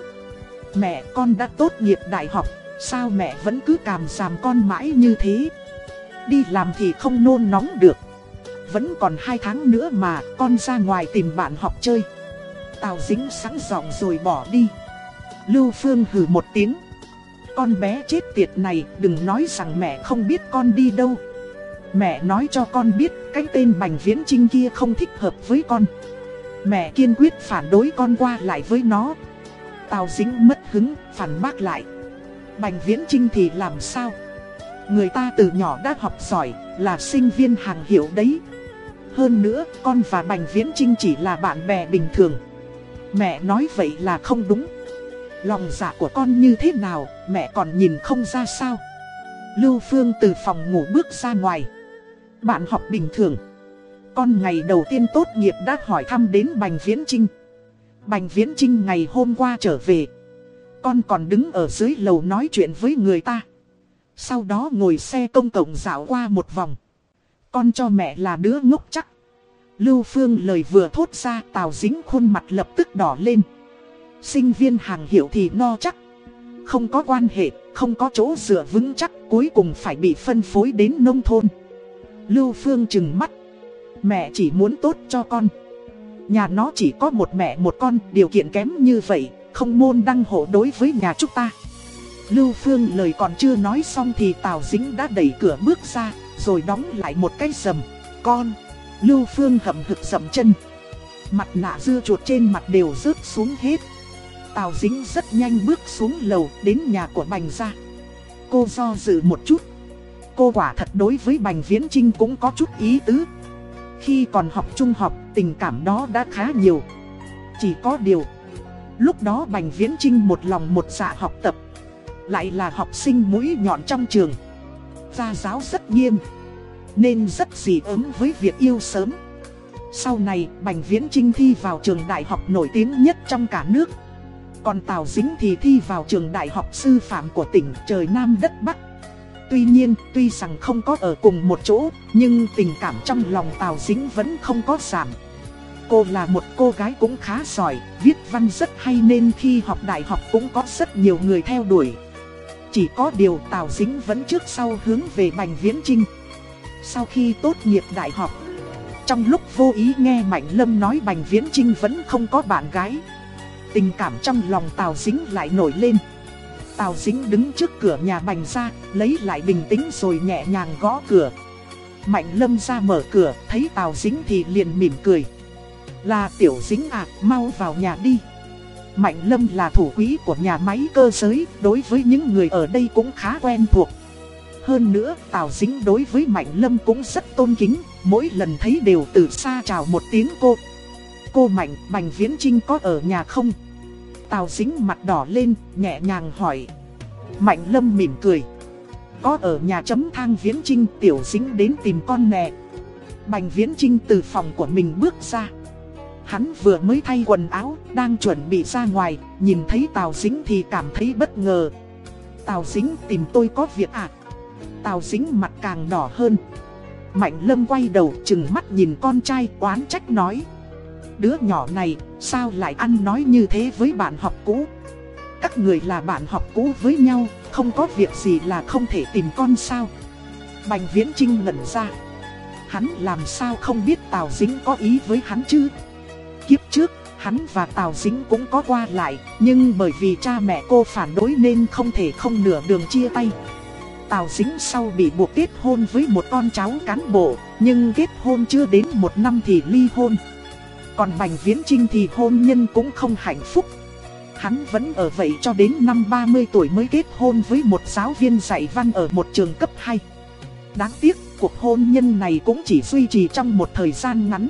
Mẹ con đã tốt nghiệp đại học, sao mẹ vẫn cứ càm giảm con mãi như thế? Đi làm thì không nôn nóng được. Vẫn còn hai tháng nữa mà con ra ngoài tìm bạn học chơi. Tào Dính sẵn giọng rồi bỏ đi. Lưu Phương hừ một tiếng. Con bé chết tiệt này đừng nói rằng mẹ không biết con đi đâu. Mẹ nói cho con biết cái tên Bành Viễn Trinh kia không thích hợp với con. Mẹ kiên quyết phản đối con qua lại với nó. Tào dính mất hứng, phản bác lại. Bành Viễn Trinh thì làm sao? Người ta từ nhỏ đã học giỏi, là sinh viên hàng hiệu đấy. Hơn nữa, con và Bành Viễn Trinh chỉ là bạn bè bình thường. Mẹ nói vậy là không đúng. Lòng dạ của con như thế nào, mẹ còn nhìn không ra sao. Lưu Phương từ phòng ngủ bước ra ngoài. Bạn học bình thường. Con ngày đầu tiên tốt nghiệp đã hỏi thăm đến Bành Viễn Trinh. Bành Viễn Trinh ngày hôm qua trở về. Con còn đứng ở dưới lầu nói chuyện với người ta. Sau đó ngồi xe công cộng dạo qua một vòng. Con cho mẹ là đứa ngốc chắc. Lưu Phương lời vừa thốt ra Tào dính khuôn mặt lập tức đỏ lên. Sinh viên hàng hiệu thì no chắc. Không có quan hệ, không có chỗ dựa vững chắc cuối cùng phải bị phân phối đến nông thôn. Lưu Phương chừng mắt. Mẹ chỉ muốn tốt cho con. Nhà nó chỉ có một mẹ một con, điều kiện kém như vậy, không môn đăng hộ đối với nhà chúng ta. Lưu Phương lời còn chưa nói xong thì Tào Dính đã đẩy cửa bước ra, rồi đóng lại một cái sầm, Con, Lưu Phương hậm hực sầm chân. Mặt nạ dưa chuột trên mặt đều rớt xuống hết. Tào Dính rất nhanh bước xuống lầu đến nhà của Bành gia. Cô do dự một chút. Cô quả thật đối với Bành Viễn Trinh cũng có chút ý tứ. Khi còn học trung học, tình cảm đó đã khá nhiều. Chỉ có điều, lúc đó Bành Viễn Trinh một lòng một dạ học tập. Lại là học sinh mũi nhọn trong trường. Gia giáo rất nghiêm, nên rất dị ứng với việc yêu sớm. Sau này, Bành Viễn Trinh thi vào trường đại học nổi tiếng nhất trong cả nước. Còn Tào Dính thì thi vào trường đại học sư phạm của tỉnh trời Nam đất Bắc. Tuy nhiên, tuy rằng không có ở cùng một chỗ, nhưng tình cảm trong lòng Tào Dính vẫn không có giảm. cô là một cô gái cũng khá giỏi, viết văn rất hay nên khi học đại học cũng có rất nhiều người theo đuổi. Chỉ có điều Tào Dính vẫn trước sau hướng về Bành Viễn Trinh. Sau khi tốt nghiệp đại học, trong lúc vô ý nghe Mạnh Lâm nói Bành Viễn Trinh vẫn không có bạn gái. Tình cảm trong lòng Tào Dính lại nổi lên. Tào Dính đứng trước cửa nhà Bành ra, lấy lại bình tĩnh rồi nhẹ nhàng gõ cửa. Mạnh Lâm ra mở cửa, thấy Tào Dính thì liền mỉm cười. Là Tiểu Dính à, mau vào nhà đi. Mạnh Lâm là thủ quỹ của nhà máy cơ giới, đối với những người ở đây cũng khá quen thuộc. Hơn nữa, Tào Dính đối với Mạnh Lâm cũng rất tôn kính, mỗi lần thấy đều từ xa chào một tiếng cô. Cô Mạnh, Bành Viễn Trinh có ở nhà không? Tào Dính mặt đỏ lên, nhẹ nhàng hỏi. Mạnh Lâm mỉm cười. Có ở nhà chấm thang Viễn Trinh Tiểu Dính đến tìm con nè. Bành Viễn Trinh từ phòng của mình bước ra. Hắn vừa mới thay quần áo, đang chuẩn bị ra ngoài, nhìn thấy Tào Dính thì cảm thấy bất ngờ. Tào Dính tìm tôi có việc à? Tào Dính mặt càng đỏ hơn. Mạnh Lâm quay đầu chừng mắt nhìn con trai oán trách nói. Đứa nhỏ này, sao lại ăn nói như thế với bạn học cũ? Các người là bạn học cũ với nhau, không có việc gì là không thể tìm con sao? Bành Viễn Trinh ngẩn ra. Hắn làm sao không biết Tào Dính có ý với hắn chứ? Kiếp trước, hắn và Tào Dính cũng có qua lại, nhưng bởi vì cha mẹ cô phản đối nên không thể không nửa đường chia tay. Tào Dính sau bị buộc kết hôn với một con cháu cán bộ, nhưng kết hôn chưa đến một năm thì ly hôn. Còn Bành Viễn Trinh thì hôn nhân cũng không hạnh phúc. Hắn vẫn ở vậy cho đến năm 30 tuổi mới kết hôn với một giáo viên dạy văn ở một trường cấp 2. Đáng tiếc, cuộc hôn nhân này cũng chỉ duy trì trong một thời gian ngắn.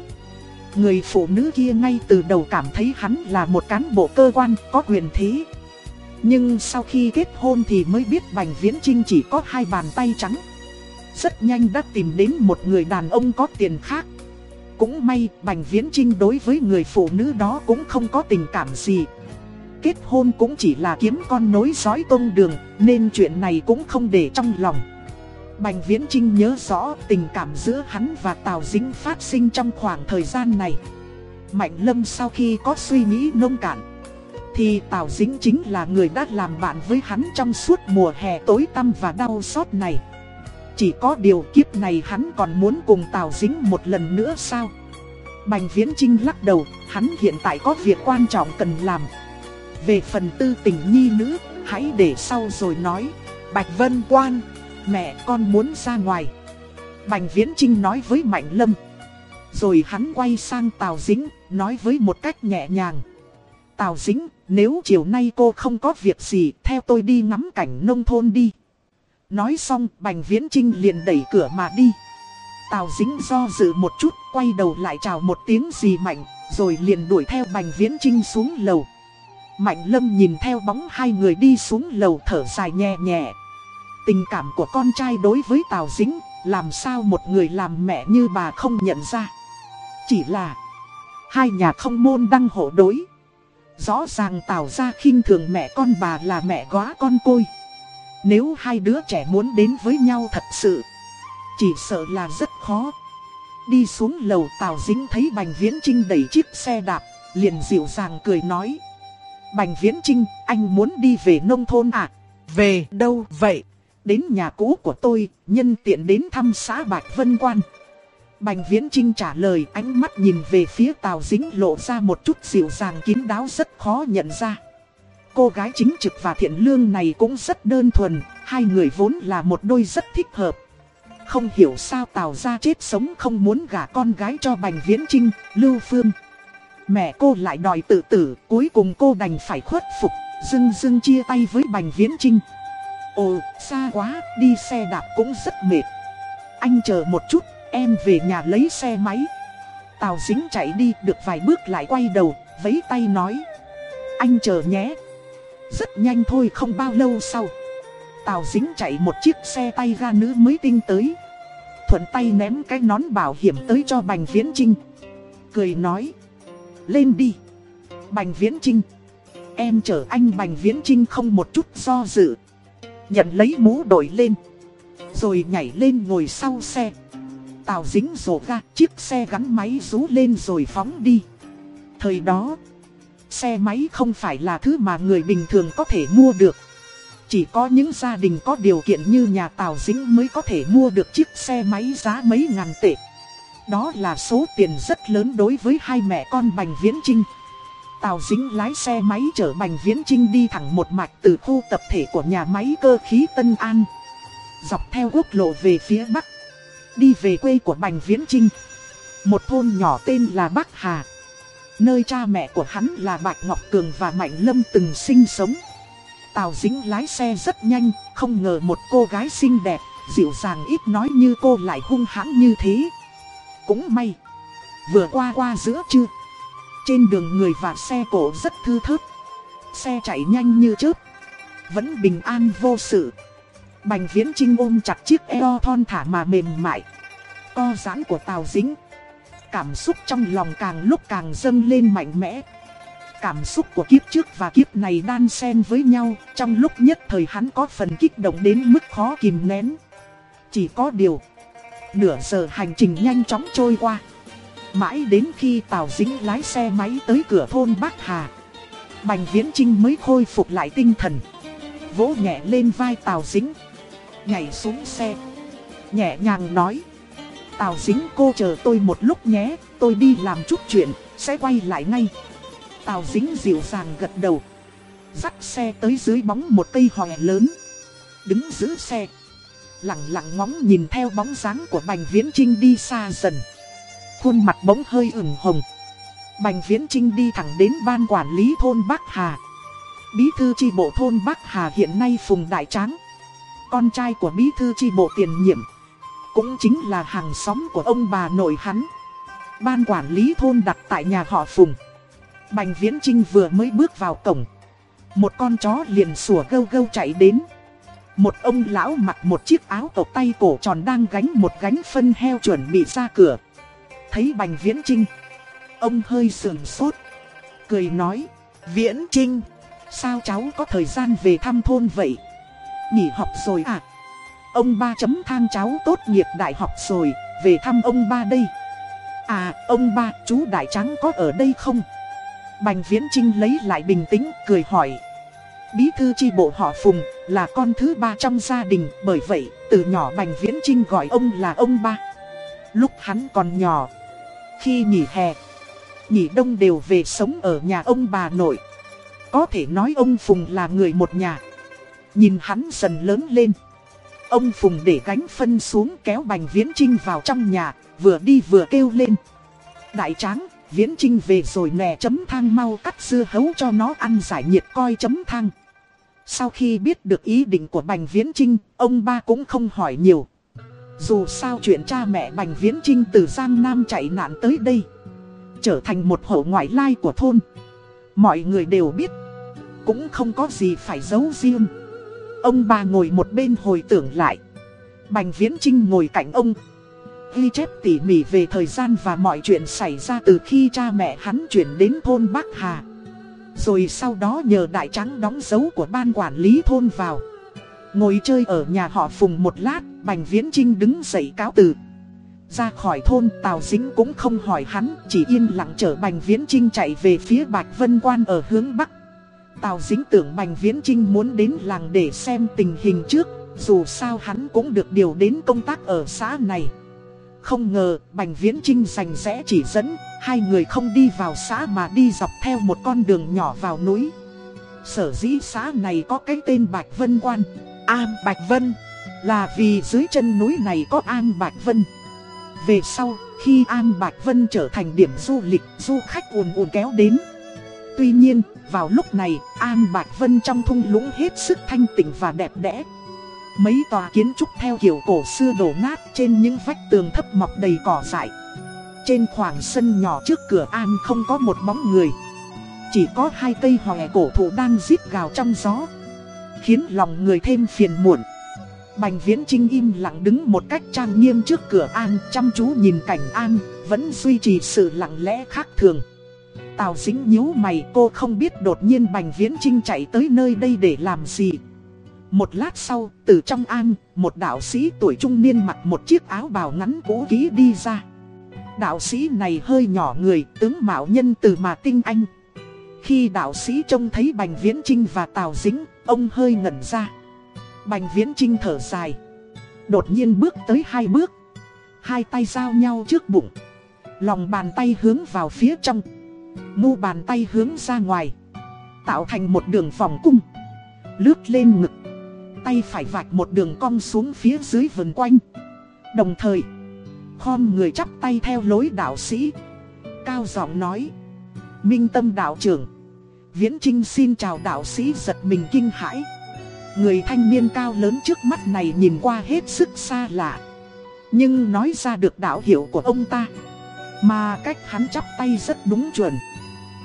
Người phụ nữ kia ngay từ đầu cảm thấy hắn là một cán bộ cơ quan có quyền thế. Nhưng sau khi kết hôn thì mới biết Bành Viễn Trinh chỉ có hai bàn tay trắng. Rất nhanh đã tìm đến một người đàn ông có tiền khác. Cũng may Bành Viễn Trinh đối với người phụ nữ đó cũng không có tình cảm gì. Kết hôn cũng chỉ là kiếm con nối dõi tôn đường nên chuyện này cũng không để trong lòng. Bành Viễn Trinh nhớ rõ tình cảm giữa hắn và Tào Dính phát sinh trong khoảng thời gian này. Mạnh Lâm sau khi có suy nghĩ nông cạn, thì Tào Dính chính là người đã làm bạn với hắn trong suốt mùa hè tối tăm và đau xót này. Chỉ có điều kiếp này hắn còn muốn cùng Tào Dính một lần nữa sao? Bành Viễn Trinh lắc đầu, hắn hiện tại có việc quan trọng cần làm. Về phần tư tình nhi nữ, hãy để sau rồi nói. Bạch Vân Quan Mẹ con muốn ra ngoài Bành Viễn Trinh nói với Mạnh Lâm Rồi hắn quay sang Tào Dính Nói với một cách nhẹ nhàng Tào Dính Nếu chiều nay cô không có việc gì Theo tôi đi ngắm cảnh nông thôn đi Nói xong Bành Viễn Trinh liền đẩy cửa mà đi Tào Dính do dự một chút Quay đầu lại chào một tiếng gì mạnh Rồi liền đuổi theo Bành Viễn Trinh xuống lầu Mạnh Lâm nhìn theo bóng hai người đi xuống lầu thở dài nhẹ nhẹ Tình cảm của con trai đối với Tào Dính, làm sao một người làm mẹ như bà không nhận ra. Chỉ là, hai nhà không môn đăng hộ đối. Rõ ràng Tào ra khinh thường mẹ con bà là mẹ góa con côi. Nếu hai đứa trẻ muốn đến với nhau thật sự, chỉ sợ là rất khó. Đi xuống lầu Tào Dính thấy Bành Viễn Trinh đẩy chiếc xe đạp, liền dịu dàng cười nói. Bành Viễn Trinh, anh muốn đi về nông thôn à? Về đâu vậy? Đến nhà cũ của tôi, nhân tiện đến thăm xã Bạch Vân Quan. Bành Viễn Trinh trả lời ánh mắt nhìn về phía Tào Dính lộ ra một chút dịu dàng kín đáo rất khó nhận ra. Cô gái chính trực và thiện lương này cũng rất đơn thuần, hai người vốn là một đôi rất thích hợp. Không hiểu sao Tào ra chết sống không muốn gả con gái cho Bành Viễn Trinh, Lưu Phương. Mẹ cô lại đòi tự tử, cuối cùng cô đành phải khuất phục, dưng dưng chia tay với Bành Viễn Trinh. Ồ, xa quá, đi xe đạp cũng rất mệt. Anh chờ một chút, em về nhà lấy xe máy. Tào dính chạy đi được vài bước lại quay đầu, vấy tay nói. Anh chờ nhé. Rất nhanh thôi không bao lâu sau. Tào dính chạy một chiếc xe tay ga nữ mới tinh tới. Thuận tay ném cái nón bảo hiểm tới cho Bành Viễn Trinh. Cười nói. Lên đi. Bành Viễn Trinh. Em chở anh Bành Viễn Trinh không một chút do dự. Nhận lấy mũ đổi lên Rồi nhảy lên ngồi sau xe Tào dính rổ ra chiếc xe gắn máy rú lên rồi phóng đi. Thời đó, xe máy không phải là thứ mà người bình thường có thể mua được. Chỉ có những gia đình có điều kiện như nhà Tào Dính mới có thể mua được chiếc xe máy giá mấy ngàn tệ. Đó là số tiền rất lớn đối với hai mẹ con Bành Viễn Trinh. Tào Dính lái xe máy chở Bành Viễn Trinh đi thẳng một mạch từ khu tập thể của nhà máy cơ khí Tân An. Dọc theo quốc lộ về phía Bắc. Đi về quê của Bành Viễn Trinh. Một thôn nhỏ tên là Bắc Hà. Nơi cha mẹ của hắn là Bạch Ngọc Cường và Mạnh Lâm từng sinh sống. Tào Dính lái xe rất nhanh, không ngờ một cô gái xinh đẹp, dịu dàng ít nói như cô lại hung hãn như thế. Cũng may, vừa qua qua giữa trưa, trên đường người và xe cổ rất thư thớt. Xe chạy nhanh như chớp, vẫn bình an vô sự. Bành viễn trinh ôm chặt chiếc eo thon thả mà mềm mại. Co giãn của Tào Dính. Cảm xúc trong lòng càng lúc càng dâng lên mạnh mẽ. Cảm xúc của kiếp trước và kiếp này đan xen với nhau, trong lúc nhất thời hắn có phần kích động đến mức khó kìm nén. Chỉ có điều, nửa giờ hành trình nhanh chóng trôi qua. Mãi đến khi Tào Dính lái xe máy tới cửa thôn Bắc Hà, Bành Viễn Trinh mới khôi phục lại tinh thần. Vỗ nhẹ lên vai Tào Dính, nhảy xuống xe, nhẹ nhàng nói. Tào Dính cô chờ tôi một lúc nhé, tôi đi làm chút chuyện, sẽ quay lại ngay. Tào dính dịu dàng gật đầu. Dắt xe tới dưới bóng một cây hòe lớn. Đứng giữ xe. Lặng lặng ngóng nhìn theo bóng dáng của Bành Viễn Trinh đi xa dần. Khuôn mặt bỗng hơi ửng hồng. Bành Viễn Trinh đi thẳng đến ban quản lý thôn Bắc Hà. Bí thư chi bộ thôn Bắc Hà hiện nay Phùng Đại Tráng. Con trai của bí thư chi bộ tiền nhiệm. Cũng chính là hàng xóm của ông bà nội hắn. Ban quản lý thôn đặt tại nhà họ Phùng. Bành Viễn Trinh vừa mới bước vào cổng. Một con chó liền sủa gâu gâu chạy đến. Một ông lão mặc một chiếc áo tộc tay cổ tròn đang gánh một gánh phân heo chuẩn bị ra cửa. Thấy Bành Viễn Trinh. Ông hơi sườn sốt. Cười nói. Viễn Trinh. Sao cháu có thời gian về thăm thôn vậy? Nghỉ học rồi à? Ông ba chấm thang cháu tốt nghiệp đại học rồi. Về thăm ông ba đây. À, ông ba, chú Đại Trắng có ở đây không? Bành Viễn Trinh lấy lại bình tĩnh, cười hỏi. Bí thư chi bộ họ Phùng, là con thứ ba trong gia đình, bởi vậy, từ nhỏ Bành Viễn Trinh gọi ông là ông ba. Lúc hắn còn nhỏ, khi nghỉ hè, nghỉ đông đều về sống ở nhà ông bà nội. Có thể nói ông Phùng là người một nhà. Nhìn hắn dần lớn lên. Ông Phùng để gánh phân xuống kéo Bành Viễn Trinh vào trong nhà, vừa đi vừa kêu lên. Đại tráng, Viễn Trinh về rồi nè chấm thang mau cắt dưa hấu cho nó ăn giải nhiệt coi chấm thang. Sau khi biết được ý định của Bành Viễn Trinh, ông ba cũng không hỏi nhiều. Dù sao chuyện cha mẹ Bành Viễn Trinh từ Giang Nam chạy nạn tới đây, trở thành một hộ ngoại lai của thôn. Mọi người đều biết, cũng không có gì phải giấu riêng. Ông ba ngồi một bên hồi tưởng lại. Bành Viễn Trinh ngồi cạnh ông, ghi chép tỉ mỉ về thời gian và mọi chuyện xảy ra từ khi cha mẹ hắn chuyển đến thôn Bắc Hà. Rồi sau đó nhờ đại trắng đóng dấu của ban quản lý thôn vào. Ngồi chơi ở nhà họ Phùng một lát, Bành Viễn Trinh đứng dậy cáo từ. Ra khỏi thôn Tào Dính cũng không hỏi hắn, chỉ yên lặng chở Bành Viễn Trinh chạy về phía Bạch Vân Quan ở hướng Bắc. Tào Dính tưởng Bành Viễn Trinh muốn đến làng để xem tình hình trước, dù sao hắn cũng được điều đến công tác ở xã này. Không ngờ, Bành Viễn Trinh rành rẽ chỉ dẫn, hai người không đi vào xã mà đi dọc theo một con đường nhỏ vào núi. Sở dĩ xã này có cái tên Bạch Vân Quan, An Bạch Vân, là vì dưới chân núi này có An Bạch Vân. Về sau, khi An Bạch Vân trở thành điểm du lịch, du khách ùn ùn kéo đến. Tuy nhiên, vào lúc này, An Bạch Vân trong thung lũng hết sức thanh tịnh và đẹp đẽ. Mấy tòa kiến trúc theo kiểu cổ xưa đổ nát trên những vách tường thấp mọc đầy cỏ dại. Trên khoảng sân nhỏ trước cửa an không có một bóng người. Chỉ có hai cây hòe cổ thụ đang rít gào trong gió. Khiến lòng người thêm phiền muộn. Bành Viễn Trinh im lặng đứng một cách trang nghiêm trước cửa An chăm chú nhìn cảnh An, vẫn duy trì sự lặng lẽ khác thường. Tào dính nhíu mày cô không biết đột nhiên Bành Viễn Trinh chạy tới nơi đây để làm gì. Một lát sau, từ trong an, một đạo sĩ tuổi trung niên mặc một chiếc áo bào ngắn cũ kỹ đi ra. Đạo sĩ này hơi nhỏ người, tướng mạo nhân từ mà tinh anh. Khi đạo sĩ trông thấy Bành Viễn Trinh và Tào Dính, ông hơi ngẩn ra. Bành Viễn Trinh thở dài. Đột nhiên bước tới hai bước. Hai tay giao nhau trước bụng. Lòng bàn tay hướng vào phía trong. Mu bàn tay hướng ra ngoài. Tạo thành một đường vòng cung. Lướt lên ngực. Tay phải vạch một đường cong xuống phía dưới vần quanh. Đồng thời, khom người chắp tay theo lối đạo sĩ. Cao giọng nói. Minh tâm đạo trưởng. Viễn Trinh xin chào đạo sĩ giật mình kinh hãi. Người thanh niên cao lớn trước mắt này nhìn qua hết sức xa lạ. Nhưng nói ra được đạo hiệu của ông ta. Mà cách hắn chắp tay rất đúng chuẩn.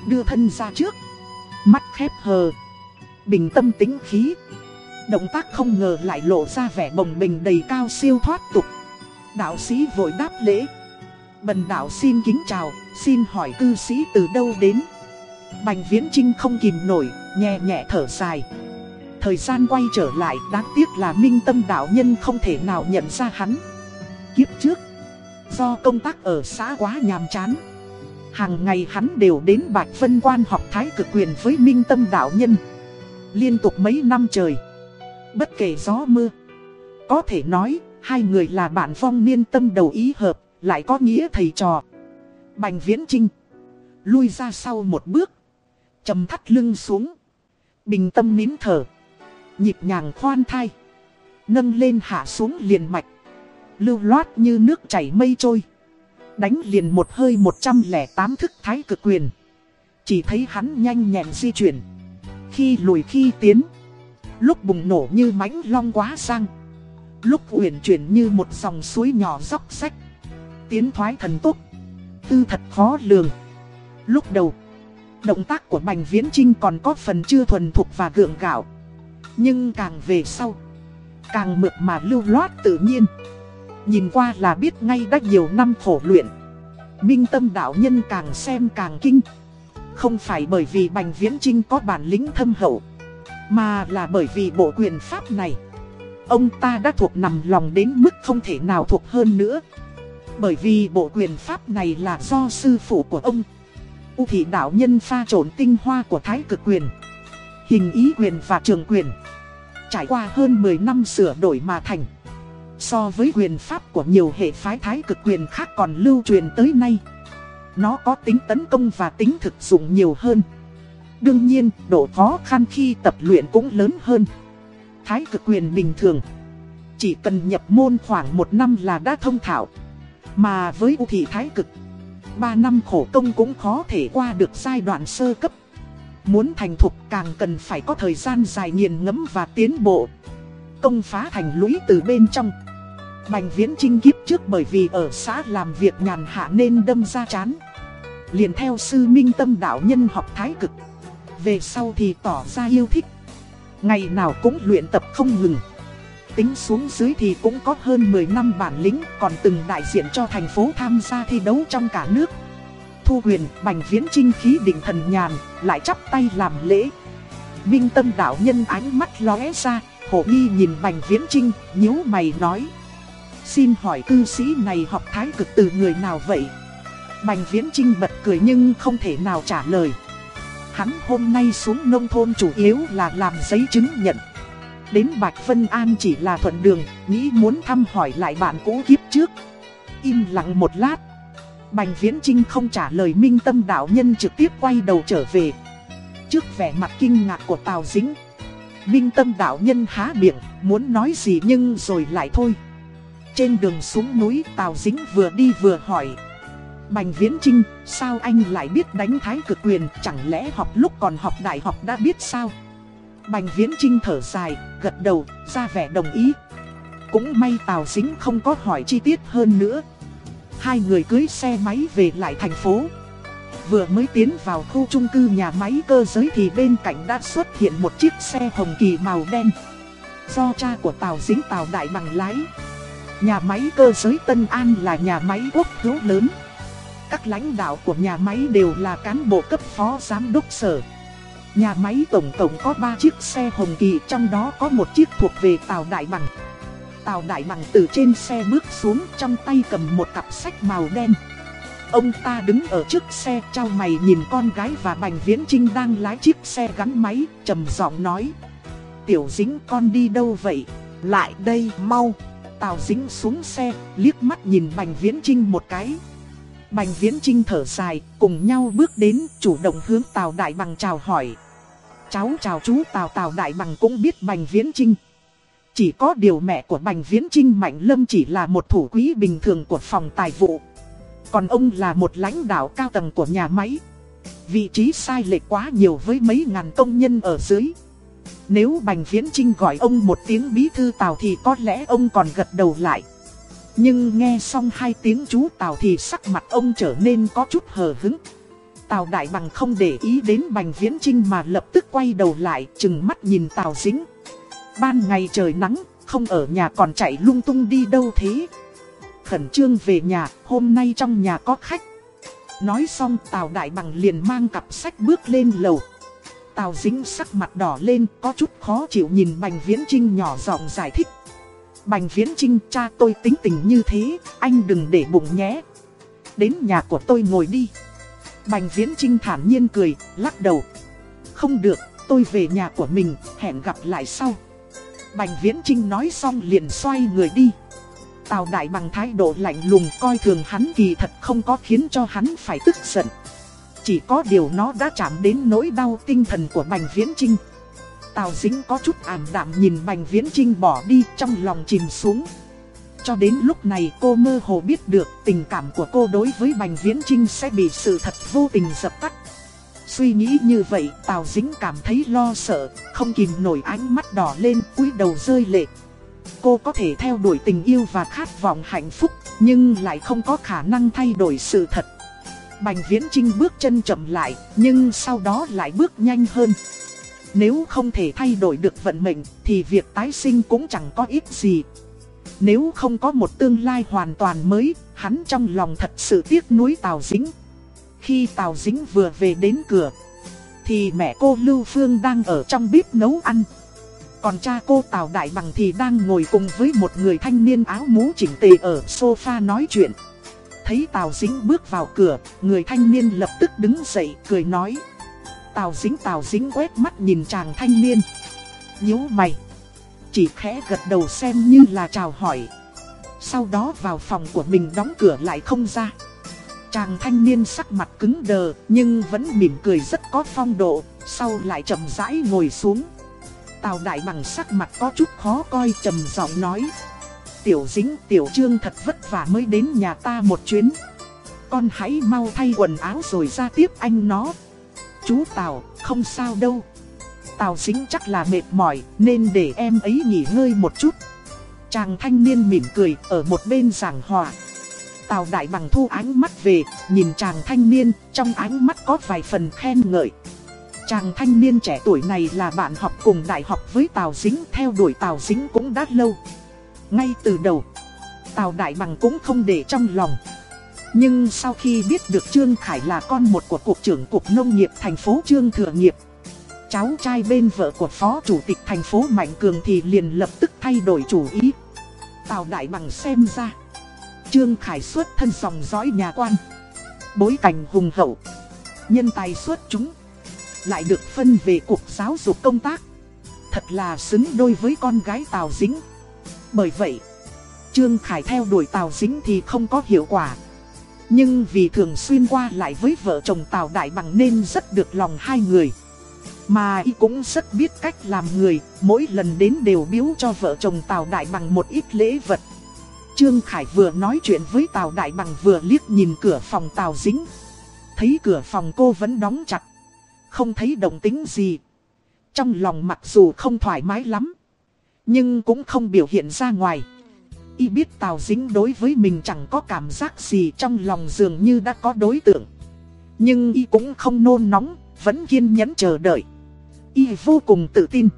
Đưa thân ra trước. Mắt khép hờ. Bình tâm tĩnh khí. Động tác không ngờ lại lộ ra vẻ bồng bình đầy cao siêu thoát tục. Đạo sĩ vội đáp lễ. Bần đạo xin kính chào, xin hỏi cư sĩ từ đâu đến. Bành viễn trinh không kìm nổi, nhẹ nhẹ thở dài. Thời gian quay trở lại đáng tiếc là minh tâm đạo nhân không thể nào nhận ra hắn. Kiếp trước, do công tác ở xã quá nhàm chán. Hàng ngày hắn đều đến Bạch Vân Quan học thái cực quyền với minh tâm đạo nhân. Liên tục mấy năm trời, bất kể gió mưa. Có thể nói, hai người là bạn phong niên tâm đầu ý hợp, lại có nghĩa thầy trò. Bành Viễn Trinh lui ra sau một bước, trầm thắt lưng xuống, bình tâm nín thở, nhịp nhàng khoan thai, nâng lên hạ xuống liền mạch, lưu loát như nước chảy mây trôi, đánh liền một hơi 108 thức thái cực quyền. Chỉ thấy hắn nhanh nhẹn di chuyển, khi lùi khi tiến, lúc bùng nổ như mãnh long quá sang, lúc uyển chuyển như một dòng suối nhỏ róc sách, tiến thoái thần tốc, tư thật khó lường. Lúc đầu, động tác của Bành Viễn Trinh còn có phần chưa thuần thục và gượng gạo. Nhưng càng về sau, càng mượt mà lưu loát tự nhiên. Nhìn qua là biết ngay đã nhiều năm khổ luyện. Minh tâm đạo nhân càng xem càng kinh. Không phải bởi vì Bành Viễn Trinh có bản lĩnh thâm hậu, mà là bởi vì bộ quyền pháp này. Ông ta đã thuộc nằm lòng đến mức không thể nào thuộc hơn nữa. Bởi vì bộ quyền pháp này là do sư phụ của ông U thị đạo nhân pha trộn tinh hoa của thái cực quyền Hình ý quyền và trường quyền Trải qua hơn 10 năm sửa đổi mà thành So với quyền pháp của nhiều hệ phái thái cực quyền khác còn lưu truyền tới nay Nó có tính tấn công và tính thực dụng nhiều hơn Đương nhiên, độ khó khăn khi tập luyện cũng lớn hơn Thái cực quyền bình thường Chỉ cần nhập môn khoảng một năm là đã thông thạo Mà với U thị thái cực 3 năm khổ công cũng khó thể qua được giai đoạn sơ cấp. Muốn thành thục càng cần phải có thời gian dài nghiền ngẫm và tiến bộ. Công phá thành lũy từ bên trong. Bành viễn trinh kiếp trước bởi vì ở xã làm việc nhàn hạ nên đâm ra chán. Liền theo sư minh tâm đạo nhân học thái cực. Về sau thì tỏ ra yêu thích. Ngày nào cũng luyện tập không ngừng. Tính xuống dưới thì cũng có hơn 10 năm bản lĩnh còn từng đại diện cho thành phố tham gia thi đấu trong cả nước. Thu huyền, bành viễn trinh khí định thần nhàn, lại chắp tay làm lễ. Minh tâm đạo nhân ánh mắt lóe ra, hổ nghi nhìn bành viễn trinh, nhíu mày nói. Xin hỏi cư sĩ này học thái cực từ người nào vậy? Bành viễn trinh bật cười nhưng không thể nào trả lời. Hắn hôm nay xuống nông thôn chủ yếu là làm giấy chứng nhận. Đến Bạch Vân An chỉ là thuận đường, nghĩ muốn thăm hỏi lại bạn cũ kiếp trước. Im lặng một lát. Bành Viễn Trinh không trả lời minh tâm đạo nhân trực tiếp quay đầu trở về. Trước vẻ mặt kinh ngạc của Tào Dính. Minh tâm đạo nhân há miệng, muốn nói gì nhưng rồi lại thôi. Trên đường xuống núi Tào Dính vừa đi vừa hỏi. Bành Viễn Trinh, sao anh lại biết đánh thái cực quyền, chẳng lẽ học lúc còn học đại học đã biết sao? Bành Viễn Trinh thở dài, gật đầu, ra vẻ đồng ý. Cũng may Tào Dính không có hỏi chi tiết hơn nữa. Hai người cưới xe máy về lại thành phố. Vừa mới tiến vào khu trung cư nhà máy cơ giới thì bên cạnh đã xuất hiện một chiếc xe hồng kỳ màu đen. Do cha của Tào Dính Tào Đại bằng lái. Nhà máy cơ giới Tân An là nhà máy quốc hữu lớn. Các lãnh đạo của nhà máy đều là cán bộ cấp phó giám đốc sở. Nhà máy tổng cộng có 3 chiếc xe Hồng Kỳ, trong đó có một chiếc thuộc về Tàu Đại Bằng. Tàu Đại Bằng từ trên xe bước xuống, trong tay cầm một cặp sách màu đen. Ông ta đứng ở trước xe trao mày nhìn con gái và Bành Viễn Trinh đang lái chiếc xe gắn máy, trầm giọng nói. Tiểu dính con đi đâu vậy? Lại đây mau. Tào dính xuống xe, liếc mắt nhìn Bành Viễn Trinh một cái. Bành Viễn Trinh thở dài, cùng nhau bước đến, chủ động hướng Tào Đại Bằng chào hỏi. Cháu chào chú Tào Tào Đại Bằng cũng biết Bành Viễn Trinh. Chỉ có điều mẹ của Bành Viễn Trinh Mạnh Lâm chỉ là một thủ quỹ bình thường của phòng tài vụ. Còn ông là một lãnh đạo cao tầng của nhà máy. Vị trí sai lệch quá nhiều với mấy ngàn công nhân ở dưới. Nếu Bành Viễn Trinh gọi ông một tiếng bí thư Tào thì có lẽ ông còn gật đầu lại. Nhưng nghe xong hai tiếng chú Tào thì sắc mặt ông trở nên có chút hờ hứng. Tào Đại Bằng không để ý đến Bành Viễn Trinh mà lập tức quay đầu lại chừng mắt nhìn Tào Dính. Ban ngày trời nắng, không ở nhà còn chạy lung tung đi đâu thế. Khẩn trương về nhà, hôm nay trong nhà có khách. Nói xong Tào Đại Bằng liền mang cặp sách bước lên lầu. Tào Dính sắc mặt đỏ lên, có chút khó chịu nhìn Bành Viễn Trinh nhỏ giọng giải thích. Bành Viễn Trinh, cha tôi tính tình như thế, anh đừng để bụng nhé. Đến nhà của tôi ngồi đi. Bành Viễn Trinh thản nhiên cười, lắc đầu. Không được, tôi về nhà của mình, hẹn gặp lại sau. Bành Viễn Trinh nói xong liền xoay người đi. Tào Đại bằng thái độ lạnh lùng coi thường hắn kỳ thật không có khiến cho hắn phải tức giận. Chỉ có điều nó đã chạm đến nỗi đau tinh thần của Bành Viễn Trinh. Tào Dính có chút ảm đạm nhìn Bành Viễn Trinh bỏ đi trong lòng chìm xuống. Cho đến lúc này cô mơ hồ biết được tình cảm của cô đối với Bành Viễn Trinh sẽ bị sự thật vô tình dập tắt. Suy nghĩ như vậy Tào Dính cảm thấy lo sợ, không kìm nổi ánh mắt đỏ lên cúi đầu rơi lệ. Cô có thể theo đuổi tình yêu và khát vọng hạnh phúc, nhưng lại không có khả năng thay đổi sự thật. Bành Viễn Trinh bước chân chậm lại, nhưng sau đó lại bước nhanh hơn. Nếu không thể thay đổi được vận mệnh, thì việc tái sinh cũng chẳng có ích gì. Nếu không có một tương lai hoàn toàn mới, hắn trong lòng thật sự tiếc nuối Tào Dính. Khi Tào Dính vừa về đến cửa, thì mẹ cô Lưu Phương đang ở trong bếp nấu ăn. Còn cha cô Tào Đại Bằng thì đang ngồi cùng với một người thanh niên áo mũ chỉnh tề ở sofa nói chuyện. Thấy Tào Dính bước vào cửa, người thanh niên lập tức đứng dậy cười nói. Tào Dính Tào Dính quét mắt nhìn chàng thanh niên. nhíu mày. Chỉ khẽ gật đầu xem như là chào hỏi. Sau đó vào phòng của mình đóng cửa lại không ra. Chàng thanh niên sắc mặt cứng đờ nhưng vẫn mỉm cười rất có phong độ, sau lại chậm rãi ngồi xuống. Tào Đại Bằng sắc mặt có chút khó coi trầm giọng nói. Tiểu dính tiểu trương thật vất vả mới đến nhà ta một chuyến. Con hãy mau thay quần áo rồi ra tiếp anh nó. Chú Tào, không sao đâu. Tào dính chắc là mệt mỏi nên để em ấy nghỉ ngơi một chút. Chàng thanh niên mỉm cười ở một bên giảng hòa. Tào Đại Bằng thu ánh mắt về, nhìn chàng thanh niên, trong ánh mắt có vài phần khen ngợi. Chàng thanh niên trẻ tuổi này là bạn học cùng đại học với Tào Dính, theo đuổi Tào Dính cũng đã lâu. Ngay từ đầu, Tào Đại Bằng cũng không để trong lòng. Nhưng sau khi biết được Trương Khải là con một của Cục trưởng Cục Nông nghiệp thành phố Trương Thừa Nghiệp, cháu trai bên vợ của Phó Chủ tịch thành phố Mạnh Cường thì liền lập tức thay đổi chủ ý. Tào Đại Bằng xem ra, Trương Khải xuất thân dòng dõi nhà quan, bối cảnh hùng hậu, nhân tài xuất chúng, lại được phân về Cục Giáo dục công tác. Thật là xứng đôi với con gái Tào Dính. Bởi vậy, Trương Khải theo đuổi Tào Dính thì không có hiệu quả. Nhưng vì thường xuyên qua lại với vợ chồng Tào Đại Bằng nên rất được lòng hai người. Mà y cũng rất biết cách làm người, mỗi lần đến đều biếu cho vợ chồng Tào Đại Bằng một ít lễ vật. Trương Khải vừa nói chuyện với Tào Đại Bằng vừa liếc nhìn cửa phòng Tào Dính. Thấy cửa phòng cô vẫn đóng chặt. Không thấy động tính gì. Trong lòng mặc dù không thoải mái lắm. Nhưng cũng không biểu hiện ra ngoài. Y biết Tào Dính đối với mình chẳng có cảm giác gì trong lòng dường như đã có đối tượng. Nhưng Y cũng không nôn nóng, vẫn kiên nhẫn chờ đợi. Y vô cùng tự tin.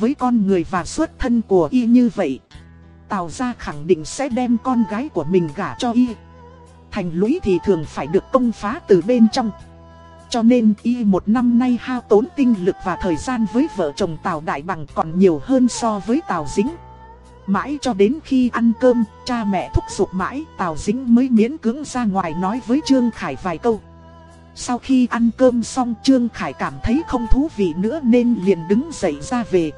Với con người và xuất thân của Y như vậy, Tào gia khẳng định sẽ đem con gái của mình gả cho Y. Thành lũy thì thường phải được công phá từ bên trong. Cho nên y một năm nay hao tốn tinh lực và thời gian với vợ chồng Tào Đại Bằng còn nhiều hơn so với Tào Dính. Mãi cho đến khi ăn cơm, cha mẹ thúc giục mãi, Tào Dính mới miễn cưỡng ra ngoài nói với Trương Khải vài câu. Sau khi ăn cơm xong Trương Khải cảm thấy không thú vị nữa nên liền đứng dậy ra về.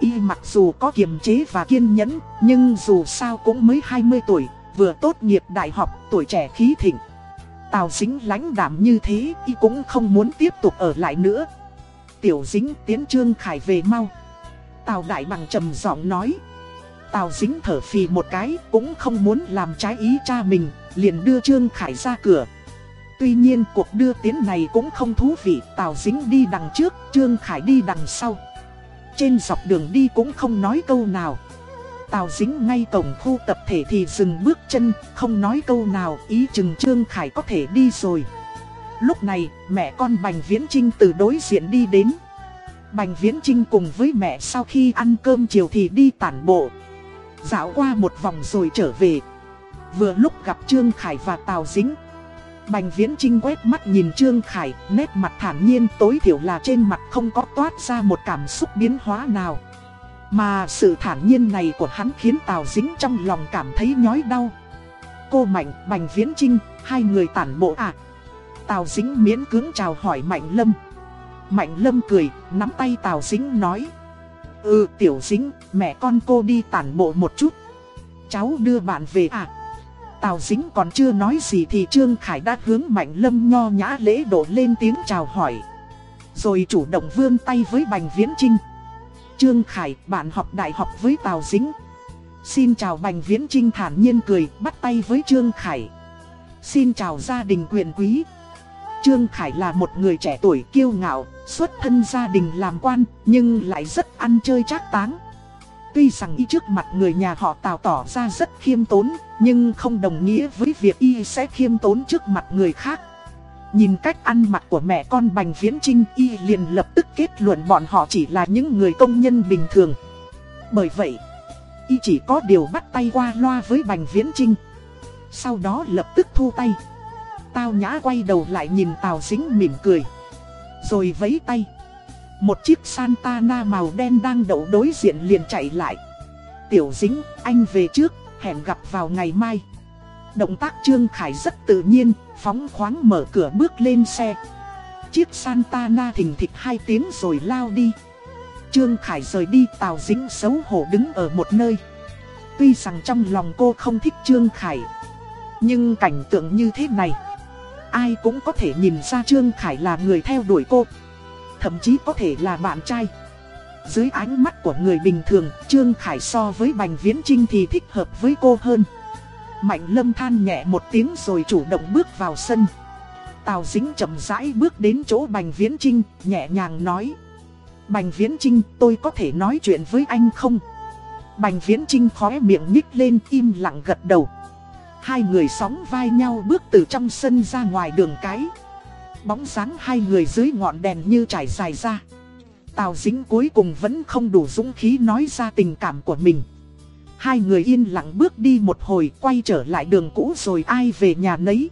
Y mặc dù có kiềm chế và kiên nhẫn, nhưng dù sao cũng mới 20 tuổi, vừa tốt nghiệp đại học, tuổi trẻ khí thịnh. Tào dính lãnh đảm như thế, y cũng không muốn tiếp tục ở lại nữa. Tiểu dính tiến Trương Khải về mau. Tào đại bằng trầm giọng nói. Tào dính thở phì một cái, cũng không muốn làm trái ý cha mình, liền đưa Trương Khải ra cửa. Tuy nhiên cuộc đưa tiến này cũng không thú vị, Tào dính đi đằng trước, Trương Khải đi đằng sau. Trên dọc đường đi cũng không nói câu nào. Tào dính ngay cổng khu tập thể thì dừng bước chân, không nói câu nào, ý chừng Trương Khải có thể đi rồi. Lúc này, mẹ con Bành Viễn Trinh từ đối diện đi đến. Bành Viễn Trinh cùng với mẹ sau khi ăn cơm chiều thì đi tản bộ. Dạo qua một vòng rồi trở về. Vừa lúc gặp Trương Khải và Tào Dính. Bành Viễn Trinh quét mắt nhìn Trương Khải, nét mặt thản nhiên tối thiểu là trên mặt không có toát ra một cảm xúc biến hóa nào. Mà sự thản nhiên này của hắn khiến Tào Dính trong lòng cảm thấy nhói đau. Cô Mạnh, Bành Viễn Trinh, hai người tản bộ à? Tào Dính miễn cưỡng chào hỏi Mạnh Lâm. Mạnh Lâm cười, nắm tay Tào Dính nói. Ừ Tiểu Dính, mẹ con cô đi tản bộ một chút. Cháu đưa bạn về à? Tào Dính còn chưa nói gì thì Trương Khải đã hướng Mạnh Lâm nho nhã lễ độ lên tiếng chào hỏi. Rồi chủ động vươn tay với Bành Viễn Trinh. Trương Khải, bạn học đại học với Tào Dính. Xin chào Bành Viễn Trinh thản nhiên cười, bắt tay với Trương Khải. Xin chào gia đình quyền quý. Trương Khải là một người trẻ tuổi kiêu ngạo, xuất thân gia đình làm quan, nhưng lại rất ăn chơi trác táng. Tuy rằng y trước mặt người nhà họ Tào tỏ ra rất khiêm tốn, nhưng không đồng nghĩa với việc y sẽ khiêm tốn trước mặt người khác. Nhìn cách ăn mặc của mẹ con Bành Viễn Trinh y liền lập tức kết luận bọn họ chỉ là những người công nhân bình thường. Bởi vậy, y chỉ có điều bắt tay qua loa với Bành Viễn Trinh. Sau đó lập tức thu tay. Tao nhã quay đầu lại nhìn Tào Dính mỉm cười. Rồi vấy tay. Một chiếc Santana màu đen đang đậu đối diện liền chạy lại. Tiểu Dính, anh về trước, hẹn gặp vào ngày mai. Động tác Trương Khải rất tự nhiên, phóng khoáng mở cửa bước lên xe. Chiếc Santana thình thịch hai tiếng rồi lao đi. Trương Khải rời đi Tào Dính xấu hổ đứng ở một nơi. Tuy rằng trong lòng cô không thích Trương Khải. Nhưng cảnh tượng như thế này, ai cũng có thể nhìn ra Trương Khải là người theo đuổi cô. Thậm chí có thể là bạn trai. Dưới ánh mắt của người bình thường, Trương Khải so với Bành Viễn Trinh thì thích hợp với cô hơn. Mạnh lâm than nhẹ một tiếng rồi chủ động bước vào sân. Tào dính chậm rãi bước đến chỗ Bành Viễn Trinh, nhẹ nhàng nói. Bành Viễn Trinh, tôi có thể nói chuyện với anh không? Bành Viễn Trinh khóe miệng nhích lên im lặng gật đầu. Hai người sóng vai nhau bước từ trong sân ra ngoài đường cái. Bóng dáng hai người dưới ngọn đèn như trải dài ra. Tào dính cuối cùng vẫn không đủ dũng khí nói ra tình cảm của mình. Hai người yên lặng bước đi một hồi quay trở lại đường cũ rồi ai về nhà nấy.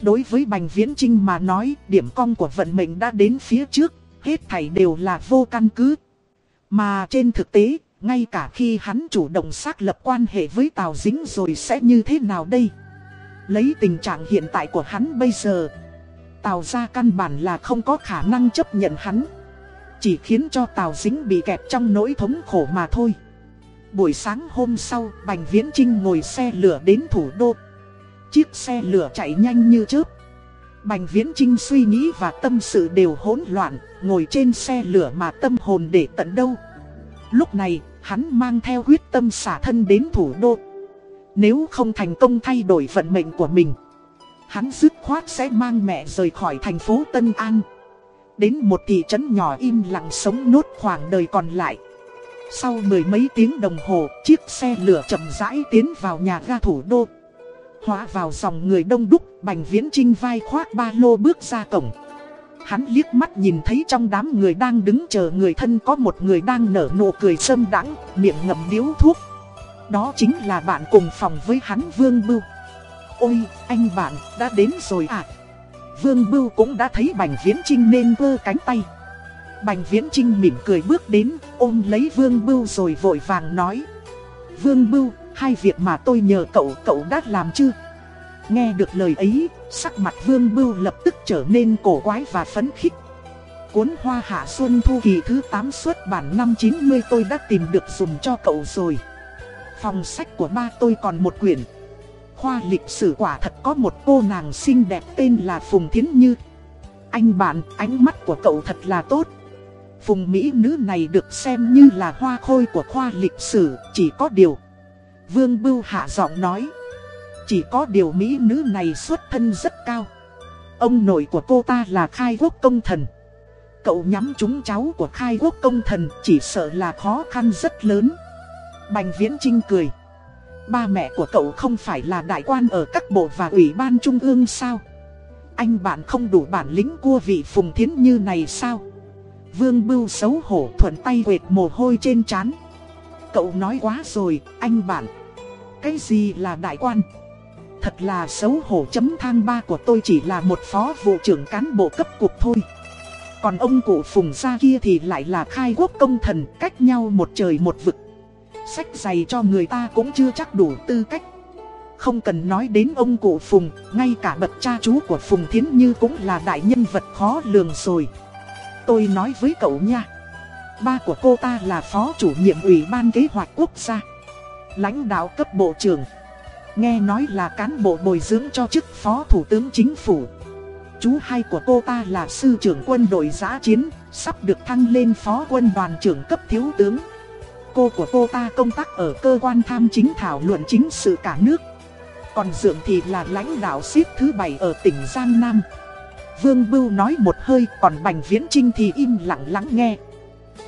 Đối với Bành Viễn Trinh mà nói, điểm cong của vận mệnh đã đến phía trước, hết thảy đều là vô căn cứ. Mà trên thực tế, ngay cả khi hắn chủ động xác lập quan hệ với Tào Dính rồi sẽ như thế nào đây? Lấy tình trạng hiện tại của hắn bây giờ, Tào ra căn bản là không có khả năng chấp nhận hắn. Chỉ khiến cho Tào Dính bị kẹt trong nỗi thống khổ mà thôi. Buổi sáng hôm sau, Bành Viễn Trinh ngồi xe lửa đến thủ đô. Chiếc xe lửa chạy nhanh như chớp. Bành Viễn Trinh suy nghĩ và tâm sự đều hỗn loạn, ngồi trên xe lửa mà tâm hồn để tận đâu. Lúc này, hắn mang theo quyết tâm xả thân đến thủ đô. Nếu không thành công thay đổi vận mệnh của mình, hắn dứt khoát sẽ mang mẹ rời khỏi thành phố Tân An. Đến một thị trấn nhỏ im lặng sống nốt khoảng đời còn lại. Sau mười mấy tiếng đồng hồ, chiếc xe lửa chậm rãi tiến vào nhà ga thủ đô. Hóa vào dòng người đông đúc, Bành Viễn Trinh vai khoác ba lô bước ra cổng. Hắn liếc mắt nhìn thấy trong đám người đang đứng chờ người thân có một người đang nở nụ cười sâm đắng, miệng ngậm điếu thuốc. Đó chính là bạn cùng phòng với hắn Vương Bưu. Ôi, anh bạn, đã đến rồi à? Vương Bưu cũng đã thấy Bành Viễn Trinh nên vơ cánh tay. Bành Viễn Trinh mỉm cười bước đến, ôm lấy Vương Bưu rồi vội vàng nói. Vương Bưu, hai việc mà tôi nhờ cậu, cậu đã làm chưa? Nghe được lời ấy, sắc mặt Vương Bưu lập tức trở nên cổ quái và phấn khích. Cuốn Hoa Hạ Xuân Thu kỳ thứ 8 xuất bản năm 90 tôi đã tìm được dùng cho cậu rồi. Phòng sách của ba tôi còn một quyển. Khoa lịch sử quả thật có một cô nàng xinh đẹp tên là Phùng Thiến Như. Anh bạn, ánh mắt của cậu thật là tốt. Phùng Mỹ nữ này được xem như là hoa khôi của khoa lịch sử, chỉ có điều. Vương Bưu hạ giọng nói. Chỉ có điều Mỹ nữ này xuất thân rất cao. Ông nội của cô ta là khai quốc công thần. Cậu nhắm chúng cháu của khai quốc công thần chỉ sợ là khó khăn rất lớn. Bành Viễn Trinh cười. Ba mẹ của cậu không phải là đại quan ở các bộ và ủy ban trung ương sao? Anh bạn không đủ bản lĩnh cua vị Phùng Thiến Như này sao? Vương Bưu xấu hổ thuận tay quệt mồ hôi trên trán. Cậu nói quá rồi, anh bạn. Cái gì là đại quan? Thật là xấu hổ chấm thang ba của tôi chỉ là một phó vụ trưởng cán bộ cấp cục thôi. Còn ông cụ Phùng gia kia thì lại là khai quốc công thần cách nhau một trời một vực. Sách dày cho người ta cũng chưa chắc đủ tư cách. Không cần nói đến ông cụ Phùng, ngay cả bậc cha chú của Phùng Thiến Như cũng là đại nhân vật khó lường rồi. Tôi nói với cậu nha. Ba của cô ta là phó chủ nhiệm ủy ban kế hoạch quốc gia. Lãnh đạo cấp bộ trưởng. Nghe nói là cán bộ bồi dưỡng cho chức phó thủ tướng chính phủ. Chú hai của cô ta là sư trưởng quân đội giã chiến, sắp được thăng lên phó quân đoàn trưởng cấp thiếu tướng. Cô của cô ta công tác ở cơ quan tham chính thảo luận chính sự cả nước. Còn Dượng thì là lãnh đạo xếp thứ bảy ở tỉnh Giang Nam. Vương Bưu nói một hơi, còn Bành Viễn Trinh thì im lặng lắng nghe.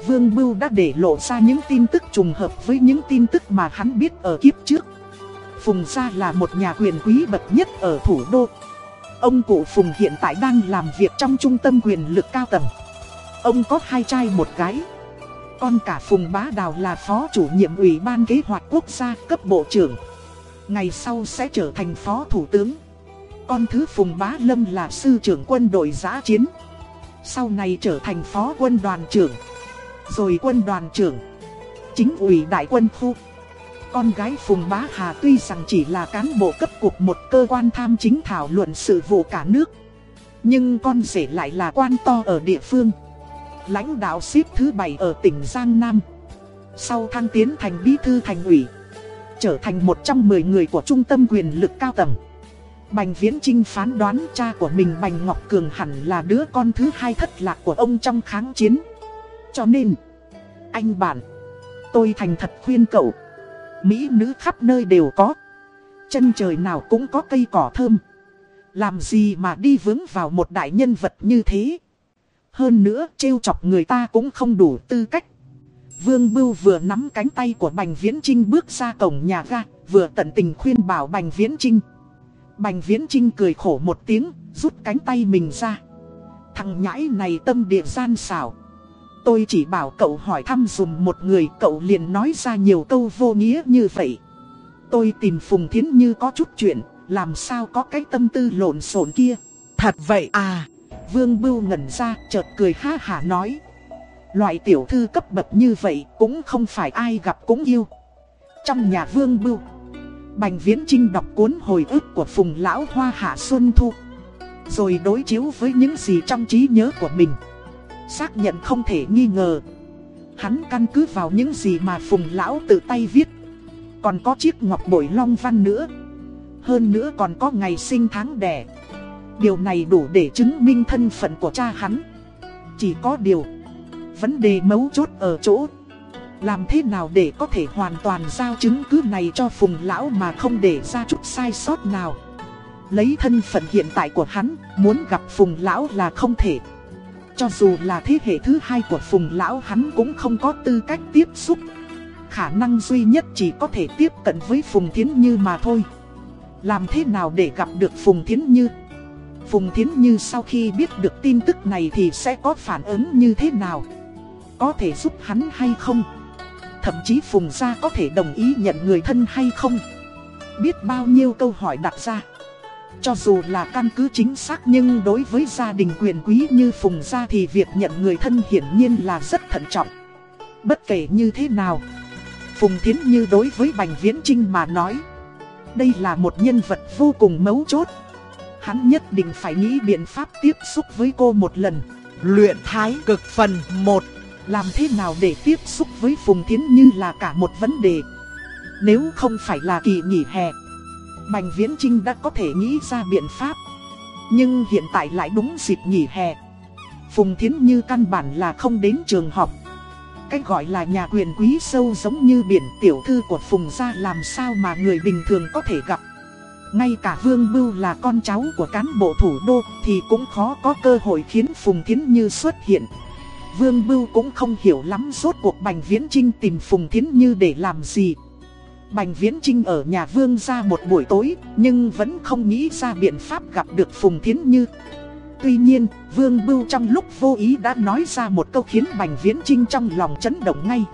Vương Bưu đã để lộ ra những tin tức trùng hợp với những tin tức mà hắn biết ở kiếp trước. Phùng Gia là một nhà quyền quý bậc nhất ở thủ đô. Ông cụ Phùng hiện tại đang làm việc trong trung tâm quyền lực cao tầng. Ông có hai trai một gái. Con cả Phùng Bá Đào là phó chủ nhiệm ủy ban kế hoạch quốc gia cấp bộ trưởng. Ngày sau sẽ trở thành phó thủ tướng. Con thứ Phùng Bá Lâm là sư trưởng quân đội giã chiến. Sau này trở thành phó quân đoàn trưởng. Rồi quân đoàn trưởng. Chính ủy đại quân khu. Con gái Phùng Bá Hà tuy rằng chỉ là cán bộ cấp cục một cơ quan tham chính thảo luận sự vụ cả nước. Nhưng con rể lại là quan to ở địa phương. Lãnh đạo xếp thứ bảy ở tỉnh Giang Nam. Sau thăng tiến thành bí thư thành ủy. Trở thành một trong mười người của trung tâm quyền lực cao tầng. Bành Viễn Trinh phán đoán cha của mình Bành Ngọc Cường hẳn là đứa con thứ hai thất lạc của ông trong kháng chiến. Cho nên, anh bạn, tôi thành thật khuyên cậu. Mỹ nữ khắp nơi đều có. Chân trời nào cũng có cây cỏ thơm. Làm gì mà đi vướng vào một đại nhân vật như thế. Hơn nữa trêu chọc người ta cũng không đủ tư cách. Vương Bưu vừa nắm cánh tay của Bành Viễn Trinh bước ra cổng nhà ga, vừa tận tình khuyên bảo Bành Viễn Trinh. Bành Viễn Trinh cười khổ một tiếng, rút cánh tay mình ra. Thằng nhãi này tâm địa gian xảo. Tôi chỉ bảo cậu hỏi thăm dùm một người cậu liền nói ra nhiều câu vô nghĩa như vậy. Tôi tìm Phùng Thiến Như có chút chuyện, làm sao có cái tâm tư lộn xộn kia. Thật vậy à, Vương Bưu ngẩn ra chợt cười ha hả nói. Loại tiểu thư cấp bậc như vậy cũng không phải ai gặp cũng yêu. Trong nhà Vương Bưu, Bành Viễn Trinh đọc cuốn hồi ức của Phùng Lão Hoa Hạ Xuân Thu. Rồi đối chiếu với những gì trong trí nhớ của mình. Xác nhận không thể nghi ngờ Hắn căn cứ vào những gì mà Phùng Lão tự tay viết, Còn có chiếc ngọc bội long văn nữa Hơn nữa còn có ngày sinh tháng đẻ Điều này đủ để chứng minh thân phận của cha hắn Chỉ có điều, Vấn đề mấu chốt ở chỗ làm thế nào để có thể hoàn toàn giao chứng cứ này cho Phùng Lão mà không để ra chút sai sót nào? Lấy thân phận hiện tại của hắn, Muốn gặp Phùng Lão là không thể. Cho dù là thế hệ thứ hai của Phùng Lão hắn cũng không có tư cách tiếp xúc. Khả năng duy nhất chỉ có thể tiếp cận với Phùng Thiến Như mà thôi. Làm thế nào để gặp được Phùng Thiến Như? Phùng Thiến Như sau khi biết được tin tức này thì sẽ có phản ứng như thế nào? Có thể giúp hắn hay không? Thậm chí Phùng Gia có thể đồng ý nhận người thân hay không Biết bao nhiêu câu hỏi đặt ra Cho dù là căn cứ chính xác nhưng đối với gia đình quyền quý như Phùng Gia thì việc nhận người thân hiển nhiên là rất thận trọng. Bất kể như thế nào, Phùng Thiến Như đối với Bành Viễn Trinh mà nói, đây là một nhân vật vô cùng mấu chốt. Hắn nhất định phải nghĩ biện pháp tiếp xúc với cô một lần. Luyện thái cực phần 1 làm thế nào để tiếp xúc với Phùng Thiến Như là cả một vấn đề. Nếu không phải là kỳ nghỉ hè, Bành Viễn Trinh đã có thể nghĩ ra biện pháp. Nhưng hiện tại lại đúng dịp nghỉ hè. Phùng Thiến Như căn bản là không đến trường học. Cách gọi là nhà quyền quý sâu giống như biển, tiểu thư của Phùng gia làm sao mà người bình thường có thể gặp? Ngay cả Vương Bưu là con cháu của cán bộ thủ đô thì cũng khó có cơ hội khiến Phùng Thiến Như xuất hiện. Vương Bưu cũng không hiểu lắm rốt cuộc Bành Viễn Trinh tìm Phùng Thiến Như để làm gì Bành Viễn Trinh ở nhà Vương ra một buổi tối, nhưng vẫn không nghĩ ra biện pháp gặp được Phùng Thiến Như. Tuy nhiên, Vương Bưu trong lúc vô ý đã nói ra một câu khiến Bành Viễn Trinh trong lòng chấn động ngay.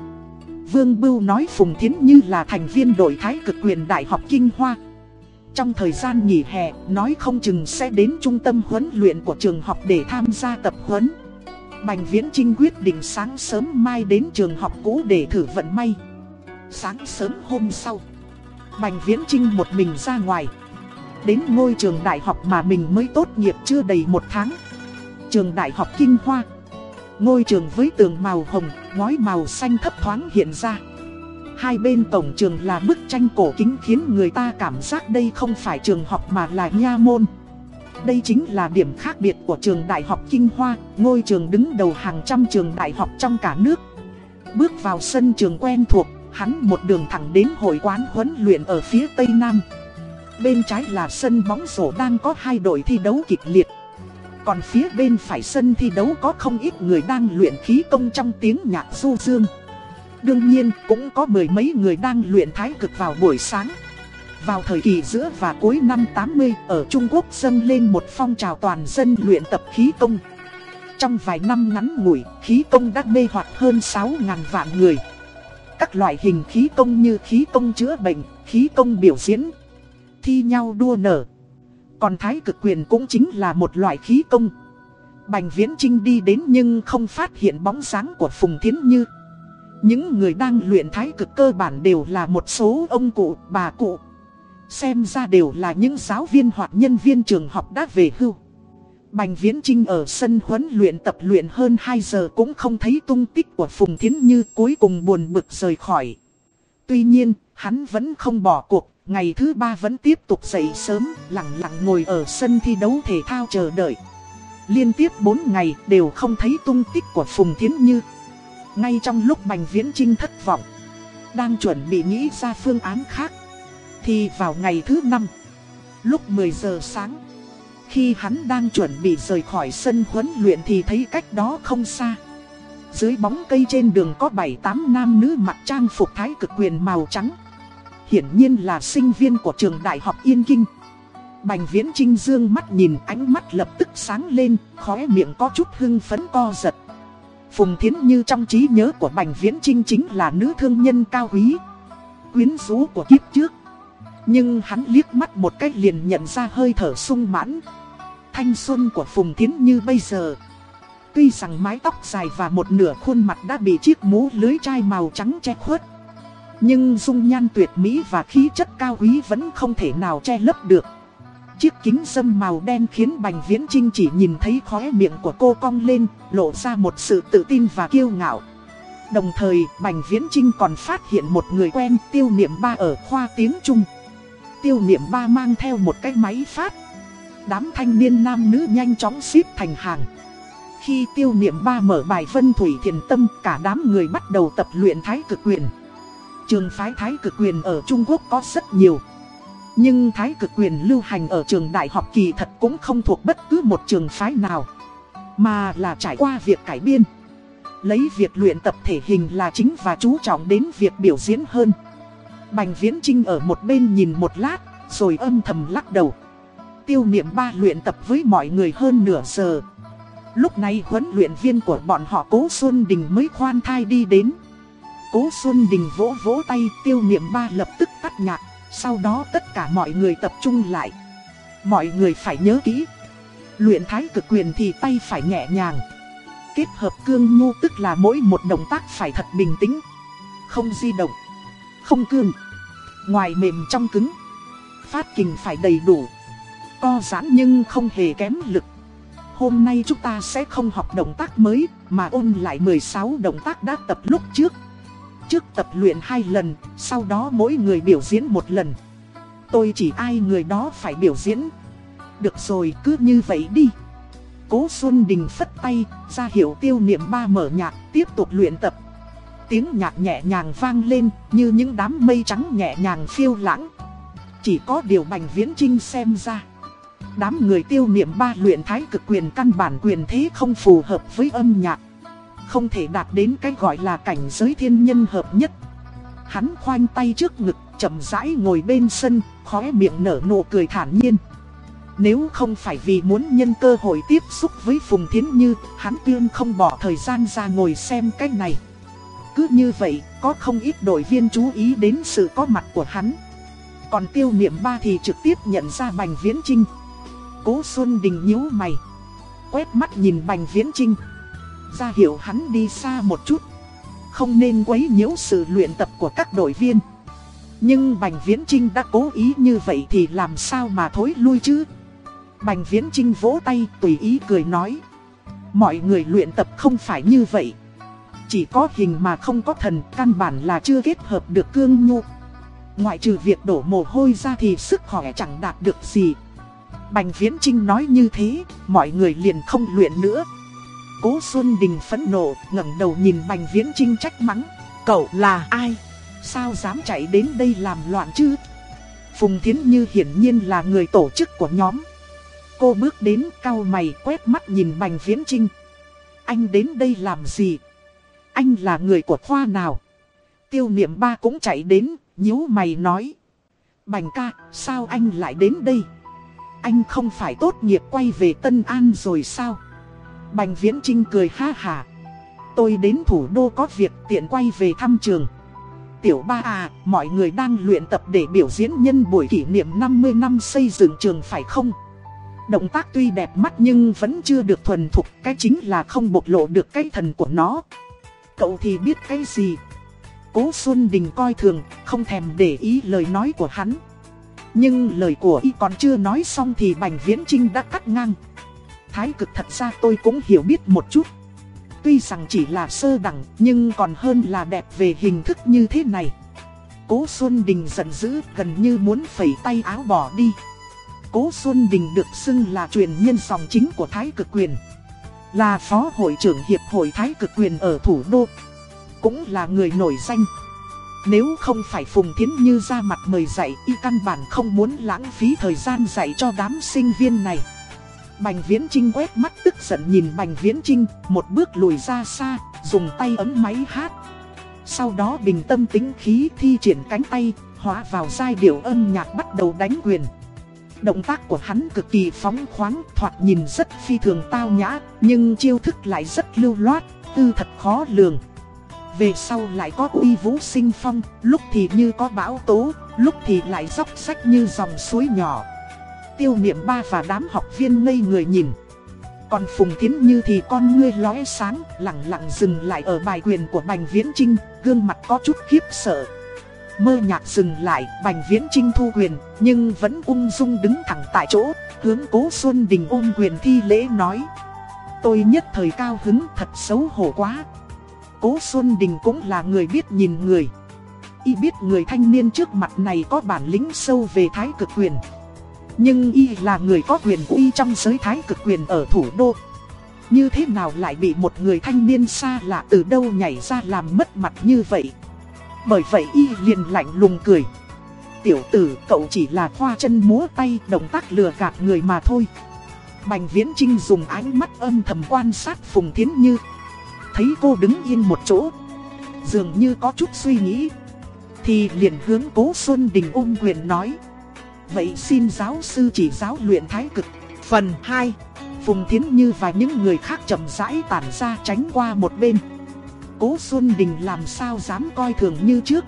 Vương Bưu nói Phùng Thiến Như là thành viên đội thái cực quyền Đại học Kinh Hoa. Trong thời gian nghỉ hè, nói không chừng sẽ đến trung tâm huấn luyện của trường học để tham gia tập huấn. Bành Viễn Trinh quyết định sáng sớm mai đến trường học cũ để thử vận may. Sáng sớm hôm sau Bành Viễn Trinh một mình ra ngoài. Đến ngôi trường đại học mà mình mới tốt nghiệp chưa đầy một tháng. Trường đại học Kinh Hoa. Ngôi trường với tường màu hồng, ngói màu xanh thấp thoáng hiện ra. Hai bên cổng trường là bức tranh cổ kính khiến người ta cảm giác đây không phải trường học mà là nha môn. Đây chính là điểm khác biệt của trường đại học Kinh Hoa, Ngôi trường đứng đầu hàng trăm trường đại học trong cả nước. Bước vào sân trường quen thuộc, Hắn một đường thẳng đến hội quán huấn luyện ở phía tây nam. Bên trái là sân bóng rổ đang có hai đội thi đấu kịch liệt. Còn phía bên phải sân thi đấu có không ít người đang luyện khí công trong tiếng nhạc du dương. Đương nhiên, cũng có mười mấy người đang luyện thái cực vào buổi sáng. Vào thời kỳ giữa và cuối năm 80 ở Trung Quốc dâng lên một phong trào toàn dân luyện tập khí công Trong vài năm ngắn ngủi, khí công đã mê hoặc hơn 6.000 vạn người các loại hình khí công như khí công chữa bệnh, khí công biểu diễn, thi nhau đua nở. Còn thái cực quyền cũng chính là một loại khí công. Bành Viễn Trinh đi đến nhưng không phát hiện bóng dáng của Phùng Thiến Như. Những người đang luyện thái cực cơ bản đều là một số ông cụ, bà cụ. Xem ra đều là những giáo viên hoặc nhân viên trường học đã về hưu. Bành Viễn Trinh ở sân huấn luyện tập luyện hơn 2 giờ cũng không thấy tung tích của Phùng Thiến Như cuối cùng buồn bực rời khỏi. Tuy nhiên, hắn vẫn không bỏ cuộc, ngày thứ ba vẫn tiếp tục dậy sớm, lặng lặng ngồi ở sân thi đấu thể thao chờ đợi. Liên tiếp 4 ngày đều không thấy tung tích của Phùng Thiến Như. Ngay trong lúc Bành Viễn Trinh thất vọng, đang chuẩn bị nghĩ ra phương án khác, thì vào ngày thứ 5, lúc 10 giờ sáng, khi hắn đang chuẩn bị rời khỏi sân huấn luyện thì thấy cách đó không xa. Dưới bóng cây trên đường có 7-8 nam nữ mặc trang phục thái cực quyền màu trắng. Hiển nhiên là sinh viên của trường đại học Yên Kinh. Bành viễn trinh dương mắt nhìn ánh mắt lập tức sáng lên, khóe miệng có chút hưng phấn co giật. Phùng Thiến Như trong trí nhớ của Bành Viễn Trinh chính là nữ thương nhân cao quý. Quyến rũ của kiếp trước. Nhưng hắn liếc mắt một cách liền nhận ra hơi thở sung mãn, Thanh xuân của Phùng Thiến Như bây giờ. Tuy rằng mái tóc dài và một nửa khuôn mặt đã bị chiếc mũ lưới chai màu trắng che khuất Nhưng dung nhan tuyệt mỹ và khí chất cao quý vẫn không thể nào che lấp được. Chiếc kính dâm màu đen khiến Bành Viễn Trinh chỉ nhìn thấy khóe miệng của cô cong lên Lộ ra một sự tự tin và kiêu ngạo. Đồng thời Bành Viễn Trinh còn phát hiện một người quen tiêu niệm ba ở khoa tiếng Trung. Tiêu niệm ba mang theo một cái máy phát. Đám thanh niên nam nữ nhanh chóng xếp thành hàng. Khi tiêu niệm ba mở bài vân thủy thiền tâm, Cả đám người bắt đầu tập luyện thái cực quyền. Trường phái thái cực quyền ở Trung Quốc có rất nhiều. Nhưng thái cực quyền lưu hành ở trường đại học kỳ thật cũng không thuộc bất cứ một trường phái nào, Mà là trải qua việc cải biên. Lấy việc luyện tập thể hình là chính và chú trọng đến việc biểu diễn hơn. Bành Viễn Trinh ở một bên nhìn một lát Rồi âm thầm lắc đầu tiêu niệm ba luyện tập với mọi người hơn nửa giờ. Lúc này huấn luyện viên của bọn họ Cố Xuân Đình mới khoan thai đi đến. Cố Xuân Đình vỗ vỗ tay tiêu niệm ba lập tức tắt nhạc, sau đó tất cả mọi người tập trung lại. Mọi người phải nhớ kỹ. Luyện thái cực quyền thì tay phải nhẹ nhàng. Kết hợp cương nhu tức là mỗi một động tác phải thật bình tĩnh. Không di động. Không cương. Ngoài mềm trong cứng. Phát kình phải đầy đủ. Co giãn nhưng không hề kém lực. Hôm nay chúng ta sẽ không học động tác mới mà ôn lại 16 động tác đã tập lúc trước. Trước tập luyện hai lần, sau đó mỗi người biểu diễn một lần. Tôi chỉ ai người đó phải biểu diễn. Được rồi, cứ như vậy đi. Cố Xuân Đình phất tay, ra hiệu tiêu niệm ba mở nhạc, tiếp tục luyện tập. Tiếng nhạc nhẹ nhàng vang lên, như những đám mây trắng nhẹ nhàng phiêu lãng. Chỉ có điều Bành Viễn Trinh xem ra. Đám người tiêu niệm ba luyện thái cực quyền căn bản quyền thế không phù hợp với âm nhạc. Không thể đạt đến cái gọi là cảnh giới thiên nhân hợp nhất. Hắn khoanh tay trước ngực, chậm rãi ngồi bên sân, khóe miệng nở nụ cười thản nhiên. Nếu không phải vì muốn nhân cơ hội tiếp xúc với Phùng Thiến Như, hắn tuyên không bỏ thời gian ra ngồi xem cách này. Cứ như vậy, có không ít đội viên chú ý đến sự có mặt của hắn. Còn tiêu niệm ba thì trực tiếp nhận ra Bành Viễn Trinh. Cố Xuân Đình nhíu mày. Quét mắt nhìn Bành Viễn Trinh. Ra hiểu hắn đi xa một chút. Không nên quấy nhiễu sự luyện tập của các đội viên. Nhưng Bành Viễn Trinh đã cố ý như vậy thì làm sao mà thối lui chứ? Bành Viễn Trinh vỗ tay tùy ý cười nói. Mọi người luyện tập không phải như vậy. Chỉ có hình mà không có thần, căn bản là chưa kết hợp được cương nhu. Ngoại trừ việc đổ mồ hôi ra thì sức khỏe chẳng đạt được gì. Bành Viễn Trinh nói như thế, mọi người liền không luyện nữa. Cố Xuân Đình phẫn nộ, ngẩng đầu nhìn Bành Viễn Trinh trách mắng. Cậu là ai? Sao dám chạy đến đây làm loạn chứ? Phùng Thiến Như hiển nhiên là người tổ chức của nhóm. Cô bước đến cau mày quét mắt nhìn Bành Viễn Trinh. Anh đến đây làm gì? Anh là người của khoa nào? Tiêu niệm ba cũng chạy đến, nhíu mày nói. Bành ca, sao anh lại đến đây? Anh không phải tốt nghiệp quay về Tân An rồi sao? Bành Viễn Trinh cười ha hà. Tôi đến thủ đô có việc tiện quay về thăm trường. Tiểu ba à, mọi người đang luyện tập để biểu diễn nhân buổi kỷ niệm 50 năm xây dựng trường phải không? Động tác tuy đẹp mắt nhưng vẫn chưa được thuần thục, cái chính là không bộc lộ được cái thần của nó. Cậu thì biết cái gì? Cố Xuân Đình coi thường, không thèm để ý lời nói của hắn. Nhưng lời của y còn chưa nói xong thì Bành Viễn Trinh đã cắt ngang. Thái cực thật ra tôi cũng hiểu biết một chút. Tuy rằng chỉ là sơ đẳng nhưng còn hơn là đẹp về hình thức như thế này. Cố Xuân Đình giận dữ gần như muốn phẩy tay áo bỏ đi. Cố Xuân Đình được xưng là truyền nhân dòng chính của Thái cực quyền. Là phó hội trưởng Hiệp hội Thái cực quyền ở thủ đô. Cũng là người nổi danh. Nếu không phải Phùng Thiến Như ra mặt mời dạy y căn bản không muốn lãng phí thời gian dạy cho đám sinh viên này. Bành Viễn Trinh quét mắt tức giận nhìn Bành Viễn Trinh, một bước lùi ra xa, dùng tay ấm máy hát. Sau đó bình tâm tính khí thi triển cánh tay, hóa vào giai điệu âm nhạc bắt đầu đánh quyền. Động tác của hắn cực kỳ phóng khoáng, thoạt nhìn rất phi thường tao nhã, nhưng chiêu thức lại rất lưu loát, tư thật khó lường. Về sau lại có uy vũ sinh phong, lúc thì như có bão tố, lúc thì lại dốc sách như dòng suối nhỏ. Tiêu niệm ba và đám học viên ngây người nhìn. Còn Phùng Thiến Như thì con ngươi lóe sáng, lặng lặng dừng lại ở bài quyền của Bành Viễn Trinh, gương mặt có chút khiếp sợ. Mơ nhạc dừng lại, Bành Viễn Trinh thu quyền, nhưng vẫn ung dung đứng thẳng tại chỗ, hướng Cố Xuân Đình ôm quyền thi lễ nói. Tôi nhất thời cao hứng thật xấu hổ quá. Cố Xuân Đình cũng là người biết nhìn người. Y biết người thanh niên trước mặt này có bản lĩnh sâu về thái cực quyền. Nhưng Y là người có quyền uy trong giới thái cực quyền ở thủ đô. Như thế nào lại bị một người thanh niên xa lạ từ đâu nhảy ra làm mất mặt như vậy? Bởi vậy y liền lạnh lùng cười. Tiểu tử, cậu chỉ là khoa chân múa tay, động tác lừa gạt người mà thôi. Bành Viễn Trinh dùng ánh mắt âm thầm quan sát Phùng Thiến Như. Thấy cô đứng yên một chỗ. Dường như có chút suy nghĩ. Thì liền hướng cố Xuân Đình ôm quyền nói. Vậy xin giáo sư chỉ giáo luyện thái cực. Phần 2 Phùng Thiến Như và những người khác chậm rãi tản ra tránh qua một bên. Cố Xuân Đình làm sao dám coi thường như trước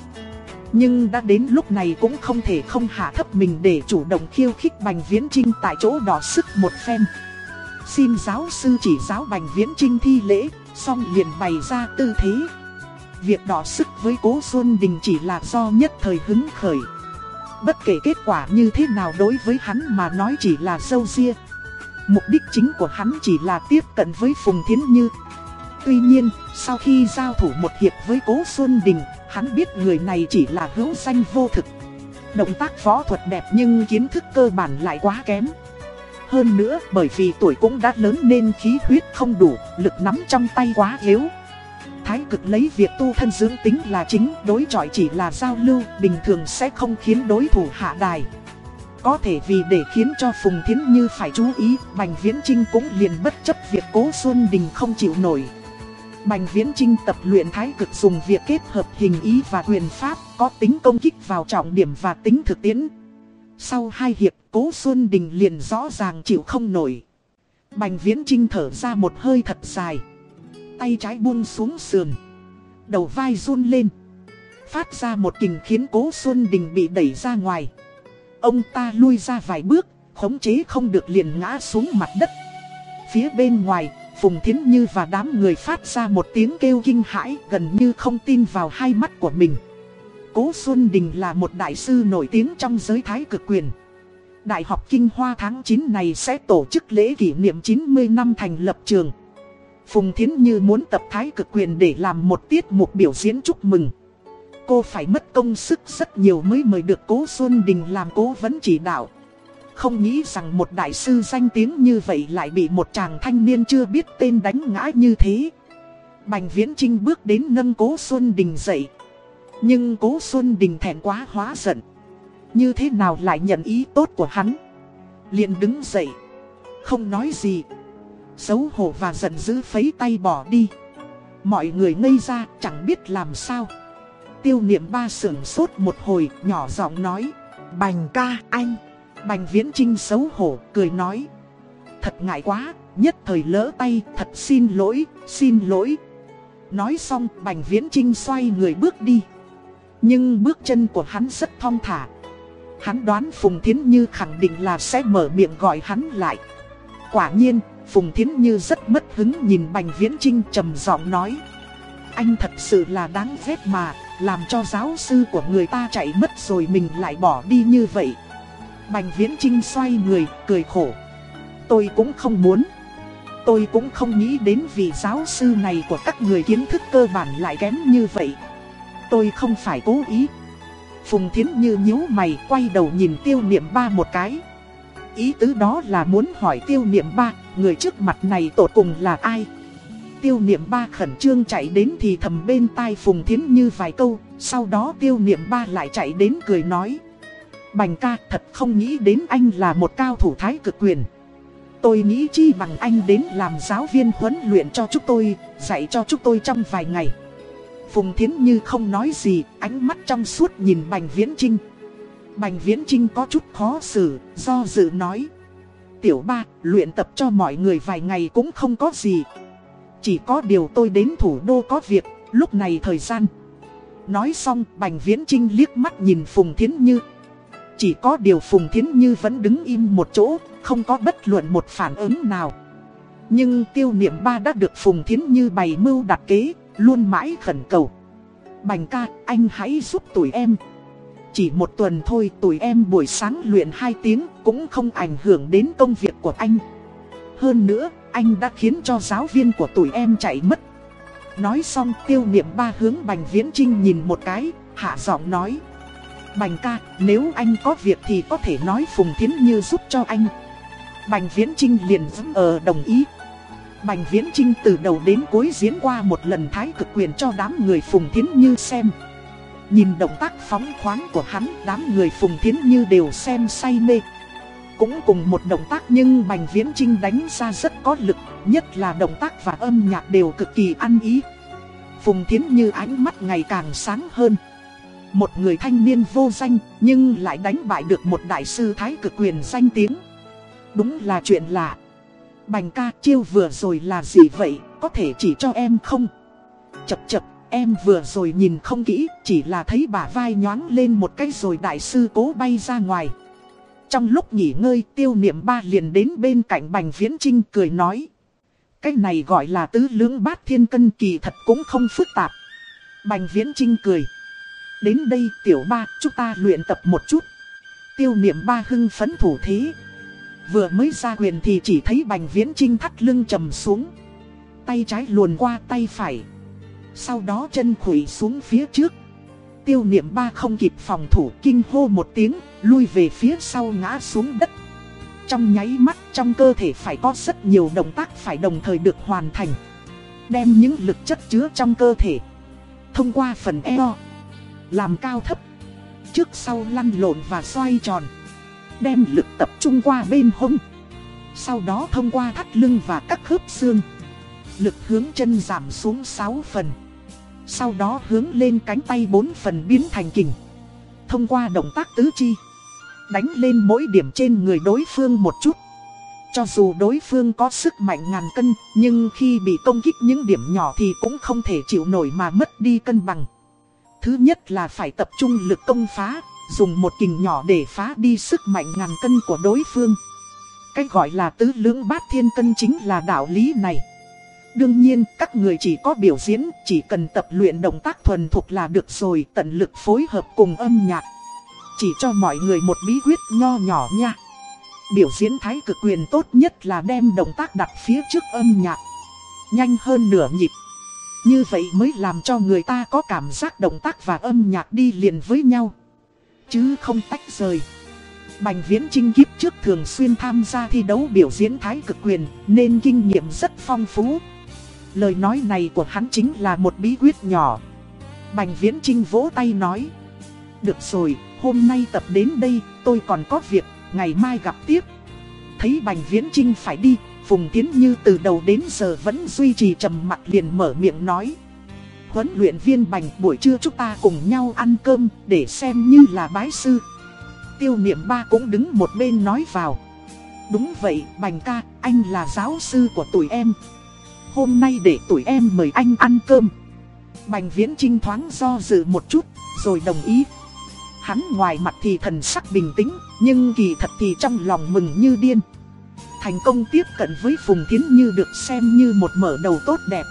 Nhưng đã đến lúc này cũng không thể không hạ thấp mình để chủ động khiêu khích Bành Viễn Trinh tại chỗ đỏ sức một phen. Xin giáo sư chỉ giáo Bành Viễn Trinh thi lễ, xong liền bày ra tư thế. Việc đỏ sức với Cố Xuân Đình chỉ là do nhất thời hứng khởi. Bất kể kết quả như thế nào đối với hắn mà nói chỉ là dâu ria. Mục đích chính của hắn chỉ là tiếp cận với Phùng Thiến Như. Tuy nhiên, sau khi giao thủ một hiệp với Cố Xuân Đình, hắn biết người này chỉ là hữu danh vô thực. Động tác võ thuật đẹp nhưng kiến thức cơ bản lại quá kém. Hơn nữa bởi vì tuổi cũng đã lớn nên khí huyết không đủ, lực nắm trong tay quá yếu. Thái cực lấy việc tu thân dưỡng tính là chính, đối chọi chỉ là giao lưu, bình thường sẽ không khiến đối thủ hạ đài. Có thể vì để khiến cho Phùng Thiến Như phải chú ý, Bành Viễn Trinh cũng liền bất chấp việc Cố Xuân Đình không chịu nổi. Bành Viễn Trinh tập luyện thái cực dùng việc kết hợp hình ý và quyền pháp, có tính công kích vào trọng điểm và tính thực tiễn. Sau hai hiệp, Cố Xuân Đình liền rõ ràng chịu không nổi. Bành Viễn Trinh thở ra một hơi thật dài. Tay trái buông xuống sườn. Đầu vai run lên. Phát ra một kình khiến Cố Xuân Đình bị đẩy ra ngoài. Ông ta lui ra vài bước, khống chế không được liền ngã xuống mặt đất. Phía bên ngoài, Phùng Thiến Như và đám người phát ra một tiếng kêu kinh hãi gần như không tin vào hai mắt của mình. Cố Xuân Đình là một đại sư nổi tiếng trong giới thái cực quyền. Đại học Kinh Hoa tháng 9 này sẽ tổ chức lễ kỷ niệm 90 năm thành lập trường. Phùng Thiến Như muốn tập thái cực quyền để làm một tiết mục biểu diễn chúc mừng. Cô phải mất công sức rất nhiều mới mời được Cố Xuân Đình làm cố vấn chỉ đạo. Không nghĩ rằng một đại sư danh tiếng như vậy lại bị một chàng thanh niên chưa biết tên đánh ngã như thế. Bành Viễn Trinh bước đến nâng Cố Xuân Đình dậy. Nhưng Cố Xuân Đình thẹn quá hóa giận. Như thế nào lại nhận ý tốt của hắn. liền đứng dậy. Không nói gì. Xấu hổ và giận dữ phấy tay bỏ đi. Mọi người ngây ra, chẳng biết làm sao. Tiêu niệm ba sưởng sốt một hồi, nhỏ giọng nói. Bành ca, anh. Bành viễn trinh xấu hổ cười nói. Thật ngại quá, nhất thời lỡ tay, thật xin lỗi, xin lỗi. Nói xong bành viễn trinh xoay người bước đi. Nhưng bước chân của hắn rất thong thả. Hắn đoán Phùng Thiến Như khẳng định là sẽ mở miệng gọi hắn lại. Quả nhiên, Phùng Thiến Như rất mất hứng nhìn Bành Viễn Trinh trầm giọng nói. Anh thật sự là đáng ghét mà, làm cho giáo sư của người ta chạy mất rồi mình lại bỏ đi như vậy. Bành Viễn Trinh xoay người, cười khổ. Tôi cũng không muốn. Tôi cũng không nghĩ đến vị giáo sư này của các người kiến thức cơ bản lại kém như vậy. Tôi không phải cố ý. Phùng Thiến Như nhíu mày quay đầu nhìn tiêu niệm ba một cái. Ý tứ đó là muốn hỏi tiêu niệm ba, người trước mặt này tột cùng là ai? Tiêu niệm ba khẩn trương chạy đến thì thầm bên tai Phùng Thiến Như vài câu, sau đó tiêu niệm ba lại chạy đến cười nói. Bành ca thật không nghĩ đến anh là một cao thủ thái cực quyền. Tôi nghĩ chi bằng anh đến làm giáo viên huấn luyện cho chúng tôi, dạy cho chúng tôi trong vài ngày. Phùng Thiến Như không nói gì, ánh mắt trong suốt nhìn Bành Viễn Trinh. Bành Viễn Trinh có chút khó xử, do dự nói. Tiểu ba, luyện tập cho mọi người vài ngày cũng không có gì. Chỉ có điều tôi đến thủ đô có việc, lúc này thời gian. Nói xong, Bành Viễn Trinh liếc mắt nhìn Phùng Thiến Như. Chỉ có điều Phùng Thiến Như vẫn đứng im một chỗ, không có bất luận một phản ứng nào. Nhưng tiêu niệm ba đã được Phùng Thiến Như bày mưu đặt kế, luôn mãi khẩn cầu. Bành ca, anh hãy giúp tụi em. Chỉ một tuần thôi tụi em buổi sáng luyện 2 tiếng cũng không ảnh hưởng đến công việc của anh. Hơn nữa, anh đã khiến cho giáo viên của tụi em chạy mất. Nói xong tiêu niệm ba hướng Bành Viễn Trinh nhìn một cái, hạ giọng nói. Bành ca, nếu anh có việc thì có thể nói Phùng Thiến Như giúp cho anh. Bành Viễn Trinh liền dẫm ờ đồng ý. Bành Viễn Trinh từ đầu đến cuối diễn qua một lần thái cực quyền cho đám người Phùng Thiến Như xem. Nhìn động tác phóng khoáng của hắn, đám người Phùng Thiến Như đều xem say mê. Cũng cùng một động tác nhưng Bành Viễn Trinh đánh ra rất có lực, nhất là động tác và âm nhạc đều cực kỳ ăn ý. Phùng Thiến Như ánh mắt ngày càng sáng hơn. Một người thanh niên vô danh nhưng lại đánh bại được một đại sư thái cực quyền danh tiếng. Đúng là chuyện lạ. Bành ca chiêu vừa rồi là gì vậy, có thể chỉ cho em không? Chập chập, Em vừa rồi nhìn không kỹ, chỉ là thấy bà vai nhoáng lên một cái rồi đại sư cố bay ra ngoài. Trong lúc nghỉ ngơi tiêu niệm ba liền đến bên cạnh bành viễn trinh cười nói. Cái này gọi là tứ lưỡng bát thiên cân kỳ thật cũng không phức tạp. Bành viễn trinh cười. Đến đây tiểu ba chúng ta luyện tập một chút. Tiêu niệm ba hưng phấn thủ thế. Vừa mới ra quyền thì chỉ thấy bành viễn trinh thắt lưng trầm xuống. Tay trái luồn qua tay phải. Sau đó chân khủy xuống phía trước. Tiêu niệm ba không kịp phòng thủ kinh hô một tiếng, lui về phía sau ngã xuống đất. Trong nháy mắt trong cơ thể phải có rất nhiều động tác phải đồng thời được hoàn thành. Đem những lực chất chứa trong cơ thể. Thông qua phần eo. Làm cao thấp. Trước sau lăn lộn và xoay tròn. Đem lực tập trung qua bên hông. Sau đó thông qua thắt lưng và các khớp xương. Lực hướng chân giảm xuống 6 phần. Sau đó hướng lên cánh tay 4 phần biến thành kình. Thông qua động tác tứ chi. Đánh lên mỗi điểm trên người đối phương một chút. Cho dù đối phương có sức mạnh ngàn cân, nhưng khi bị công kích những điểm nhỏ thì cũng không thể chịu nổi mà mất đi cân bằng. Thứ nhất là phải tập trung lực công phá, dùng một kình nhỏ để phá đi sức mạnh ngàn cân của đối phương. Cách gọi là tứ lưỡng bát thiên cân chính là đạo lý này. Đương nhiên, các người chỉ có biểu diễn, chỉ cần tập luyện động tác thuần thục là được rồi, tận lực phối hợp cùng âm nhạc. Chỉ cho mọi người một bí quyết nho nhỏ nha. Biểu diễn thái cực quyền tốt nhất là đem động tác đặt phía trước âm nhạc. Nhanh hơn nửa nhịp. Như vậy mới làm cho người ta có cảm giác động tác và âm nhạc đi liền với nhau. Chứ không tách rời. Bành Viễn Trinh kiếp trước thường xuyên tham gia thi đấu biểu diễn thái cực quyền nên kinh nghiệm rất phong phú. Lời nói này của hắn chính là một bí quyết nhỏ. Bành Viễn Trinh vỗ tay nói. Được rồi, hôm nay tập đến đây, tôi còn có việc, ngày mai gặp tiếp. Thấy Bành Viễn Trinh phải đi, Phùng Tiến Như từ đầu đến giờ vẫn duy trì trầm mặc liền mở miệng nói. Huấn luyện viên Bành buổi trưa chúng ta cùng nhau ăn cơm để xem như là bái sư. Tiêu niệm ba cũng đứng một bên nói vào. Đúng vậy, Bành ca, anh là giáo sư của tụi em. Hôm nay để tụi em mời anh ăn cơm. Bành Viễn Trinh thoáng do dự một chút, rồi đồng ý. Hắn ngoài mặt thì thần sắc bình tĩnh, nhưng kỳ thật thì trong lòng mừng như điên. Thành công tiếp cận với Phùng Thiến Như được xem như một mở đầu tốt đẹp.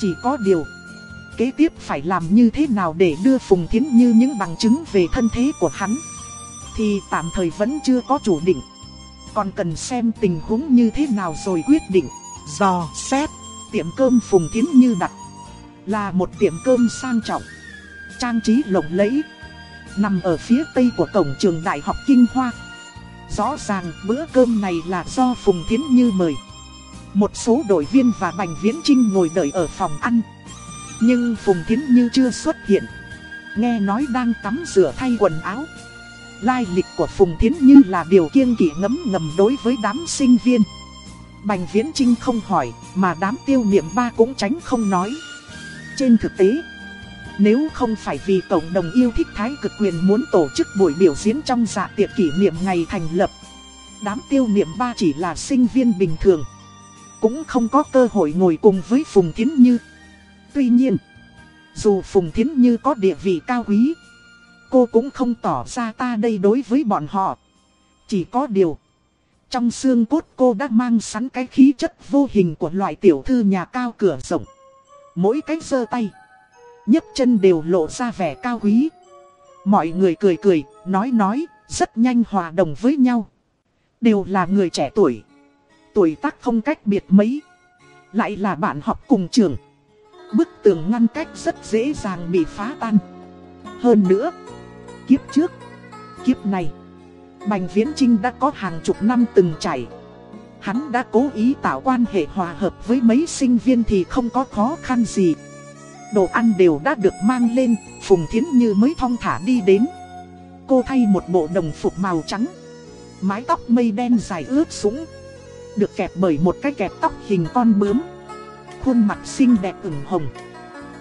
Chỉ có điều, kế tiếp phải làm như thế nào để đưa Phùng Thiến Như những bằng chứng về thân thế của hắn. Thì tạm thời vẫn chưa có chủ định. Còn cần xem tình huống như thế nào rồi quyết định. Dò, xét, tiệm cơm Phùng Thiến Như đặt. Là một tiệm cơm sang trọng. Trang trí lộng lẫy nằm ở phía tây của cổng trường Đại học Kinh Hoa. Rõ ràng bữa cơm này là do Phùng Thiến Như mời. Một số đội viên và Bành Viễn Trinh ngồi đợi ở phòng ăn. Nhưng Phùng Thiến Như chưa xuất hiện. Nghe nói đang tắm rửa thay quần áo. Lai lịch của Phùng Thiến Như là điều kiêng kỵ ngấm ngầm đối với đám sinh viên. Bành Viễn Trinh không hỏi, mà đám tiêu niệm ba cũng tránh không nói. Trên thực tế, nếu không phải vì cộng đồng yêu thích thái cực quyền muốn tổ chức buổi biểu diễn trong dạ tiệc kỷ niệm ngày thành lập, đám tiêu niệm ba chỉ là sinh viên bình thường. Cũng không có cơ hội ngồi cùng với Phùng Thiến Như. Tuy nhiên, dù Phùng Thiến Như có địa vị cao quý, cô cũng không tỏ ra ta đây đối với bọn họ. Chỉ có điều, trong xương cốt cô đã mang sẵn cái khí chất vô hình của loại tiểu thư nhà cao cửa rộng. Mỗi cái giơ tay nhấc chân đều lộ ra vẻ cao quý. Mọi người cười cười, nói nói, rất nhanh hòa đồng với nhau. Đều là người trẻ tuổi. Tuổi tác không cách biệt mấy. Lại là bạn học cùng trường. Bức tường ngăn cách rất dễ dàng bị phá tan. Hơn nữa, kiếp trước, kiếp này, Bành Viễn Trinh đã có hàng chục năm từng chảy. Hắn đã cố ý tạo quan hệ hòa hợp với mấy sinh viên thì không có khó khăn gì. Đồ ăn đều đã được mang lên, Phùng Thiến Như mới thong thả đi đến. Cô thay một bộ đồng phục màu trắng. Mái tóc mây đen dài ướt sũng. Được kẹp bởi một cái kẹp tóc hình con bướm. Khuôn mặt xinh đẹp ửng hồng.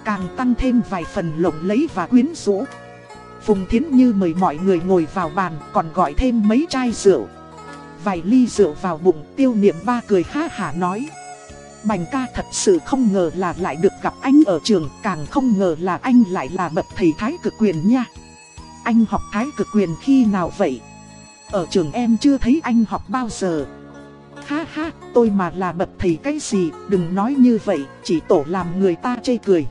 Càng tăng thêm vài phần lộng lẫy và quyến rũ. Phùng Thiến Như mời mọi người ngồi vào bàn còn gọi thêm mấy chai rượu. Vài ly rượu vào bụng tiêu niệm ba cười ha hả nói. Bành ca thật sự không ngờ là lại được gặp anh ở trường Càng không ngờ là anh lại là bậc thầy thái cực quyền nha. Anh học thái cực quyền khi nào vậy? Ở trường em chưa thấy anh học bao giờ. Ha ha, tôi mà là bậc thầy cái gì, đừng nói như vậy, chỉ tổ làm người ta chê cười.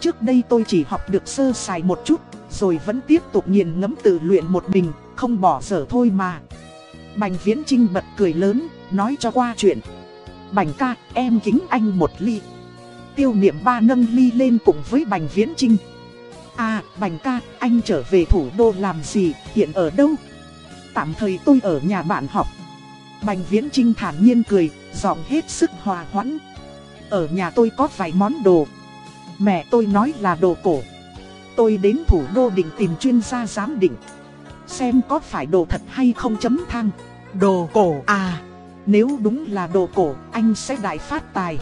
Trước đây tôi chỉ học được sơ sài một chút, rồi vẫn tiếp tục nghiền ngẫm tự luyện một mình, không bỏ dở thôi mà. Bành Viễn Trinh bật cười lớn, nói cho qua chuyện. Bành ca, em kính anh một ly. Tiêu niệm ba nâng ly lên cùng với Bành Viễn Trinh. À, Bành ca, anh trở về thủ đô làm gì, hiện ở đâu? Tạm thời tôi ở nhà bạn học. Bành Viễn Trinh thản nhiên cười, giọng hết sức hòa hoãn. Ở nhà tôi có vài món đồ. Mẹ tôi nói là đồ cổ. Tôi đến thủ đô định tìm chuyên gia giám định. Xem có phải đồ thật hay không chấm thang. Đồ cổ à. Nếu đúng là đồ cổ, anh sẽ đại phát tài.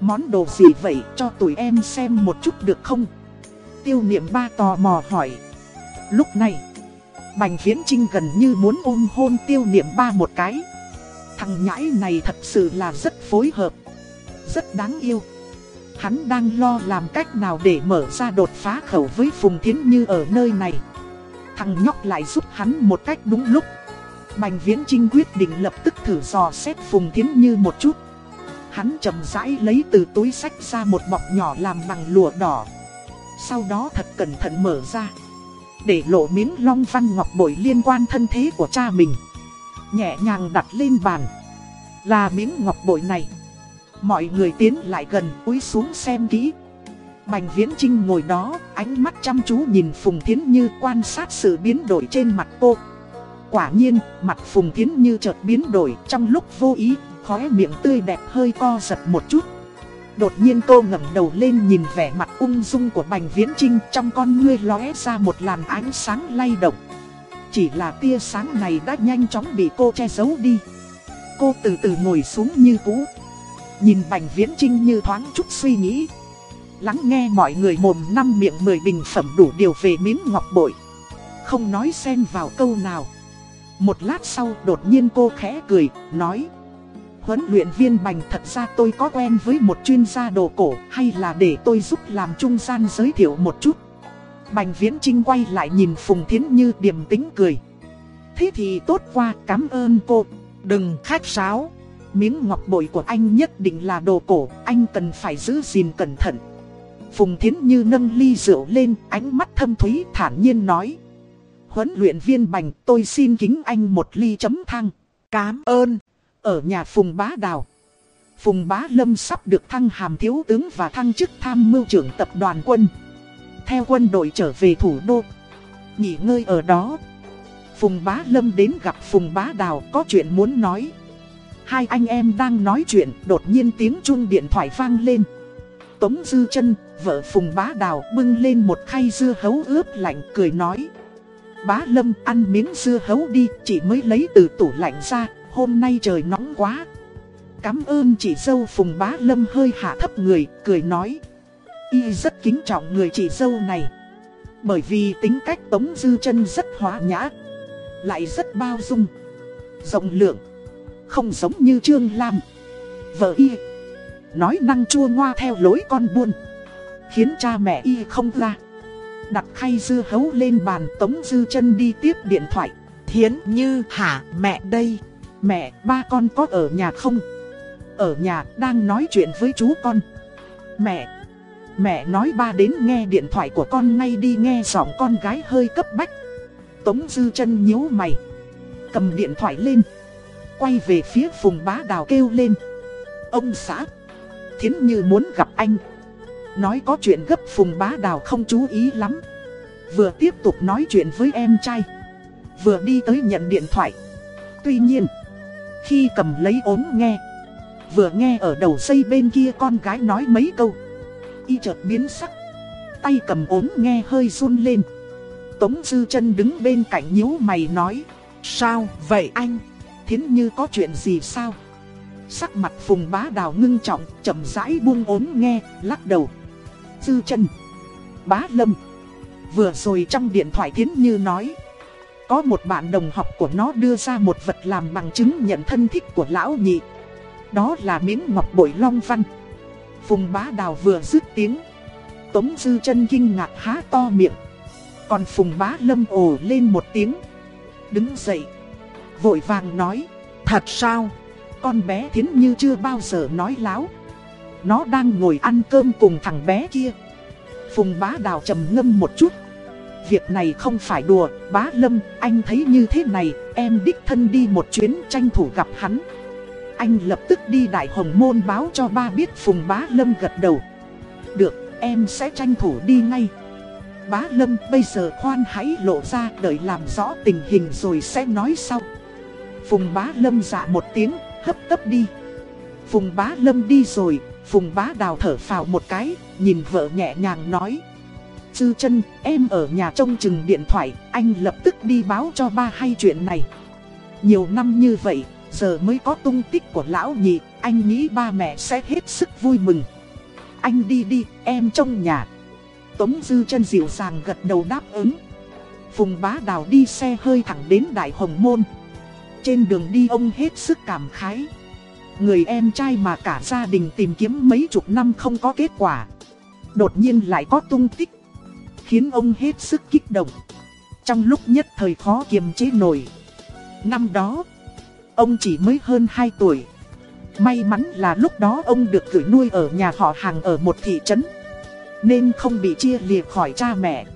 Món đồ gì vậy cho tụi em xem một chút được không? Tiêu niệm ba tò mò hỏi. Lúc này, Bành Viễn Trinh gần như muốn ôm hôn tiêu niệm ba một cái. Thằng nhãi này thật sự là rất phối hợp, rất đáng yêu. Hắn đang lo làm cách nào để mở ra đột phá khẩu với Phùng Thiến Như ở nơi này. Thằng nhóc lại giúp hắn một cách đúng lúc. Bành Viễn Trinh quyết định lập tức thử dò xét Phùng Thiến Như một chút. Hắn chậm rãi lấy từ túi sách ra một bọc nhỏ làm bằng lụa đỏ. Sau đó thật cẩn thận mở ra. Để lộ miếng long văn ngọc bội liên quan thân thế của cha mình. Nhẹ nhàng đặt lên bàn. Là miếng ngọc bội này. Mọi người tiến lại gần cúi xuống xem kỹ. Bành Viễn Trinh ngồi đó, ánh mắt chăm chú nhìn Phùng Thiến Như quan sát sự biến đổi trên mặt cô. Quả nhiên, mặt Phùng Thiến Như chợt biến đổi trong lúc vô ý, khóe miệng tươi đẹp hơi co giật một chút. Đột nhiên cô ngẩng đầu lên nhìn vẻ mặt ung dung của Bành Viễn Trinh trong con ngươi lóe ra một làn ánh sáng lay động. Chỉ là tia sáng này đã nhanh chóng bị cô che giấu đi. Cô từ từ ngồi xuống như cũ. Nhìn Bành Viễn Trinh như thoáng chút suy nghĩ. Lắng nghe mọi người mồm năm miệng mười bình phẩm đủ điều về miếng ngọc bội. Không nói xen vào câu nào. Một lát sau đột nhiên cô khẽ cười, nói. Huấn luyện viên Bành thật ra tôi có quen với một chuyên gia đồ cổ Hay là để tôi giúp làm trung gian giới thiệu một chút. Bành Viễn Trinh quay lại nhìn Phùng Thiến Như điềm tính cười. Thế thì tốt qua cảm ơn cô. Đừng khách sáo. Miếng ngọc bội của anh nhất định là đồ cổ Anh cần phải giữ gìn cẩn thận. Phùng Thiến Như nâng ly rượu lên Ánh mắt thâm thúy thản nhiên nói. Huấn luyện viên Bành tôi xin kính anh một ly chấm thăng. Cám ơn. Ở nhà Phùng Bá Đào. Phùng Bá Lâm sắp được thăng hàm thiếu tướng và thăng chức tham mưu trưởng tập đoàn quân. Theo quân đội trở về thủ đô. Nghỉ ngơi ở đó. Phùng Bá Lâm đến gặp Phùng Bá Đào có chuyện muốn nói. Hai anh em đang nói chuyện, đột nhiên tiếng chuông điện thoại vang lên. Tống Dư chân vợ Phùng Bá Đào bưng lên một khay dưa hấu ướp lạnh cười nói. Bá Lâm ăn miếng dưa hấu đi, chị mới lấy từ tủ lạnh ra, hôm nay trời nóng quá. Cảm ơn chị dâu Phùng Bá Lâm hơi hạ thấp người, cười nói. Y rất kính trọng người chị dâu này. Bởi vì tính cách Tống Dư chân rất hóa nhã, lại rất bao dung, rộng lượng, không giống như Trương Lam. Vợ Y, nói năng chua ngoa theo lối con buôn, khiến cha mẹ Y không ra. Đặt khay dưa hấu lên bàn, Tống Dư chân đi tiếp điện thoại. Thiến Như, hả, mẹ đây? Mẹ, ba con có ở nhà không? Ở nhà, đang nói chuyện với chú con. Mẹ Mẹ nói ba đến nghe điện thoại của con ngay đi, nghe giọng con gái hơi cấp bách. Tống Dư chân nhíu mày, Cầm điện thoại lên, Quay về phía Phùng Bá Đào kêu lên, Ông xã, Thiến Như muốn gặp anh. Nói có chuyện gấp Phùng Bá Đào không chú ý lắm. Vừa tiếp tục nói chuyện với em trai. Vừa đi tới nhận điện thoại. Tuy nhiên, Khi cầm lấy ốm nghe, Vừa nghe ở đầu dây bên kia con gái nói mấy câu. Y chợt biến sắc. Tay cầm ốm nghe hơi run lên. Tống Dư chân đứng bên cạnh nhíu mày nói, Sao vậy anh? Thiến như có chuyện gì sao? Sắc mặt Phùng Bá Đào ngưng trọng, chậm rãi buông ốm nghe, lắc đầu. Dư chân Bá Lâm Vừa rồi trong điện thoại Thiến Như nói, Có một bạn đồng học của nó đưa ra một vật làm bằng chứng nhận thân thích của lão nhị Đó là miếng ngọc bội long văn. Phùng bá đào vừa dứt tiếng. Tống dư chân kinh ngạc há to miệng. Còn Phùng bá lâm ồ lên một tiếng. Đứng dậy. Vội vàng nói. Thật sao? Con bé thiến như chưa bao giờ nói láo. Nó đang ngồi ăn cơm cùng thằng bé kia. Phùng bá đào trầm ngâm một chút. Việc này không phải đùa, bá lâm, anh thấy như thế này, em đích thân đi một chuyến tranh thủ gặp hắn. Anh lập tức đi đại hồng môn báo cho ba biết Phùng bá lâm gật đầu. Được, em sẽ tranh thủ đi ngay. Bá lâm bây giờ khoan hãy lộ ra đợi làm rõ tình hình rồi sẽ nói sau. Phùng bá lâm dạ một tiếng, hấp tấp đi. Phùng bá lâm đi rồi, Phùng bá đào thở phào một cái, nhìn vợ nhẹ nhàng nói. Dư chân, em ở nhà trông chừng điện thoại, anh lập tức đi báo cho ba hay chuyện này. Nhiều năm như vậy, giờ mới có tung tích của lão nhị, anh nghĩ ba mẹ sẽ hết sức vui mừng. Anh đi đi, em trong nhà. Tống Dư chân dịu dàng gật đầu đáp ứng. Phùng bá đào đi xe hơi thẳng đến Đại Hồng Môn. Trên đường đi ông hết sức cảm khái. Người em trai mà cả gia đình tìm kiếm mấy chục năm không có kết quả. Đột nhiên lại có tung tích. Khiến ông hết sức kích động. Trong lúc nhất thời khó kiềm chế nổi. Năm đó, ông chỉ mới hơn 2 tuổi. May mắn là lúc đó ông được gửi nuôi ở nhà họ hàng ở một thị trấn. Nên không bị chia lìa khỏi cha mẹ.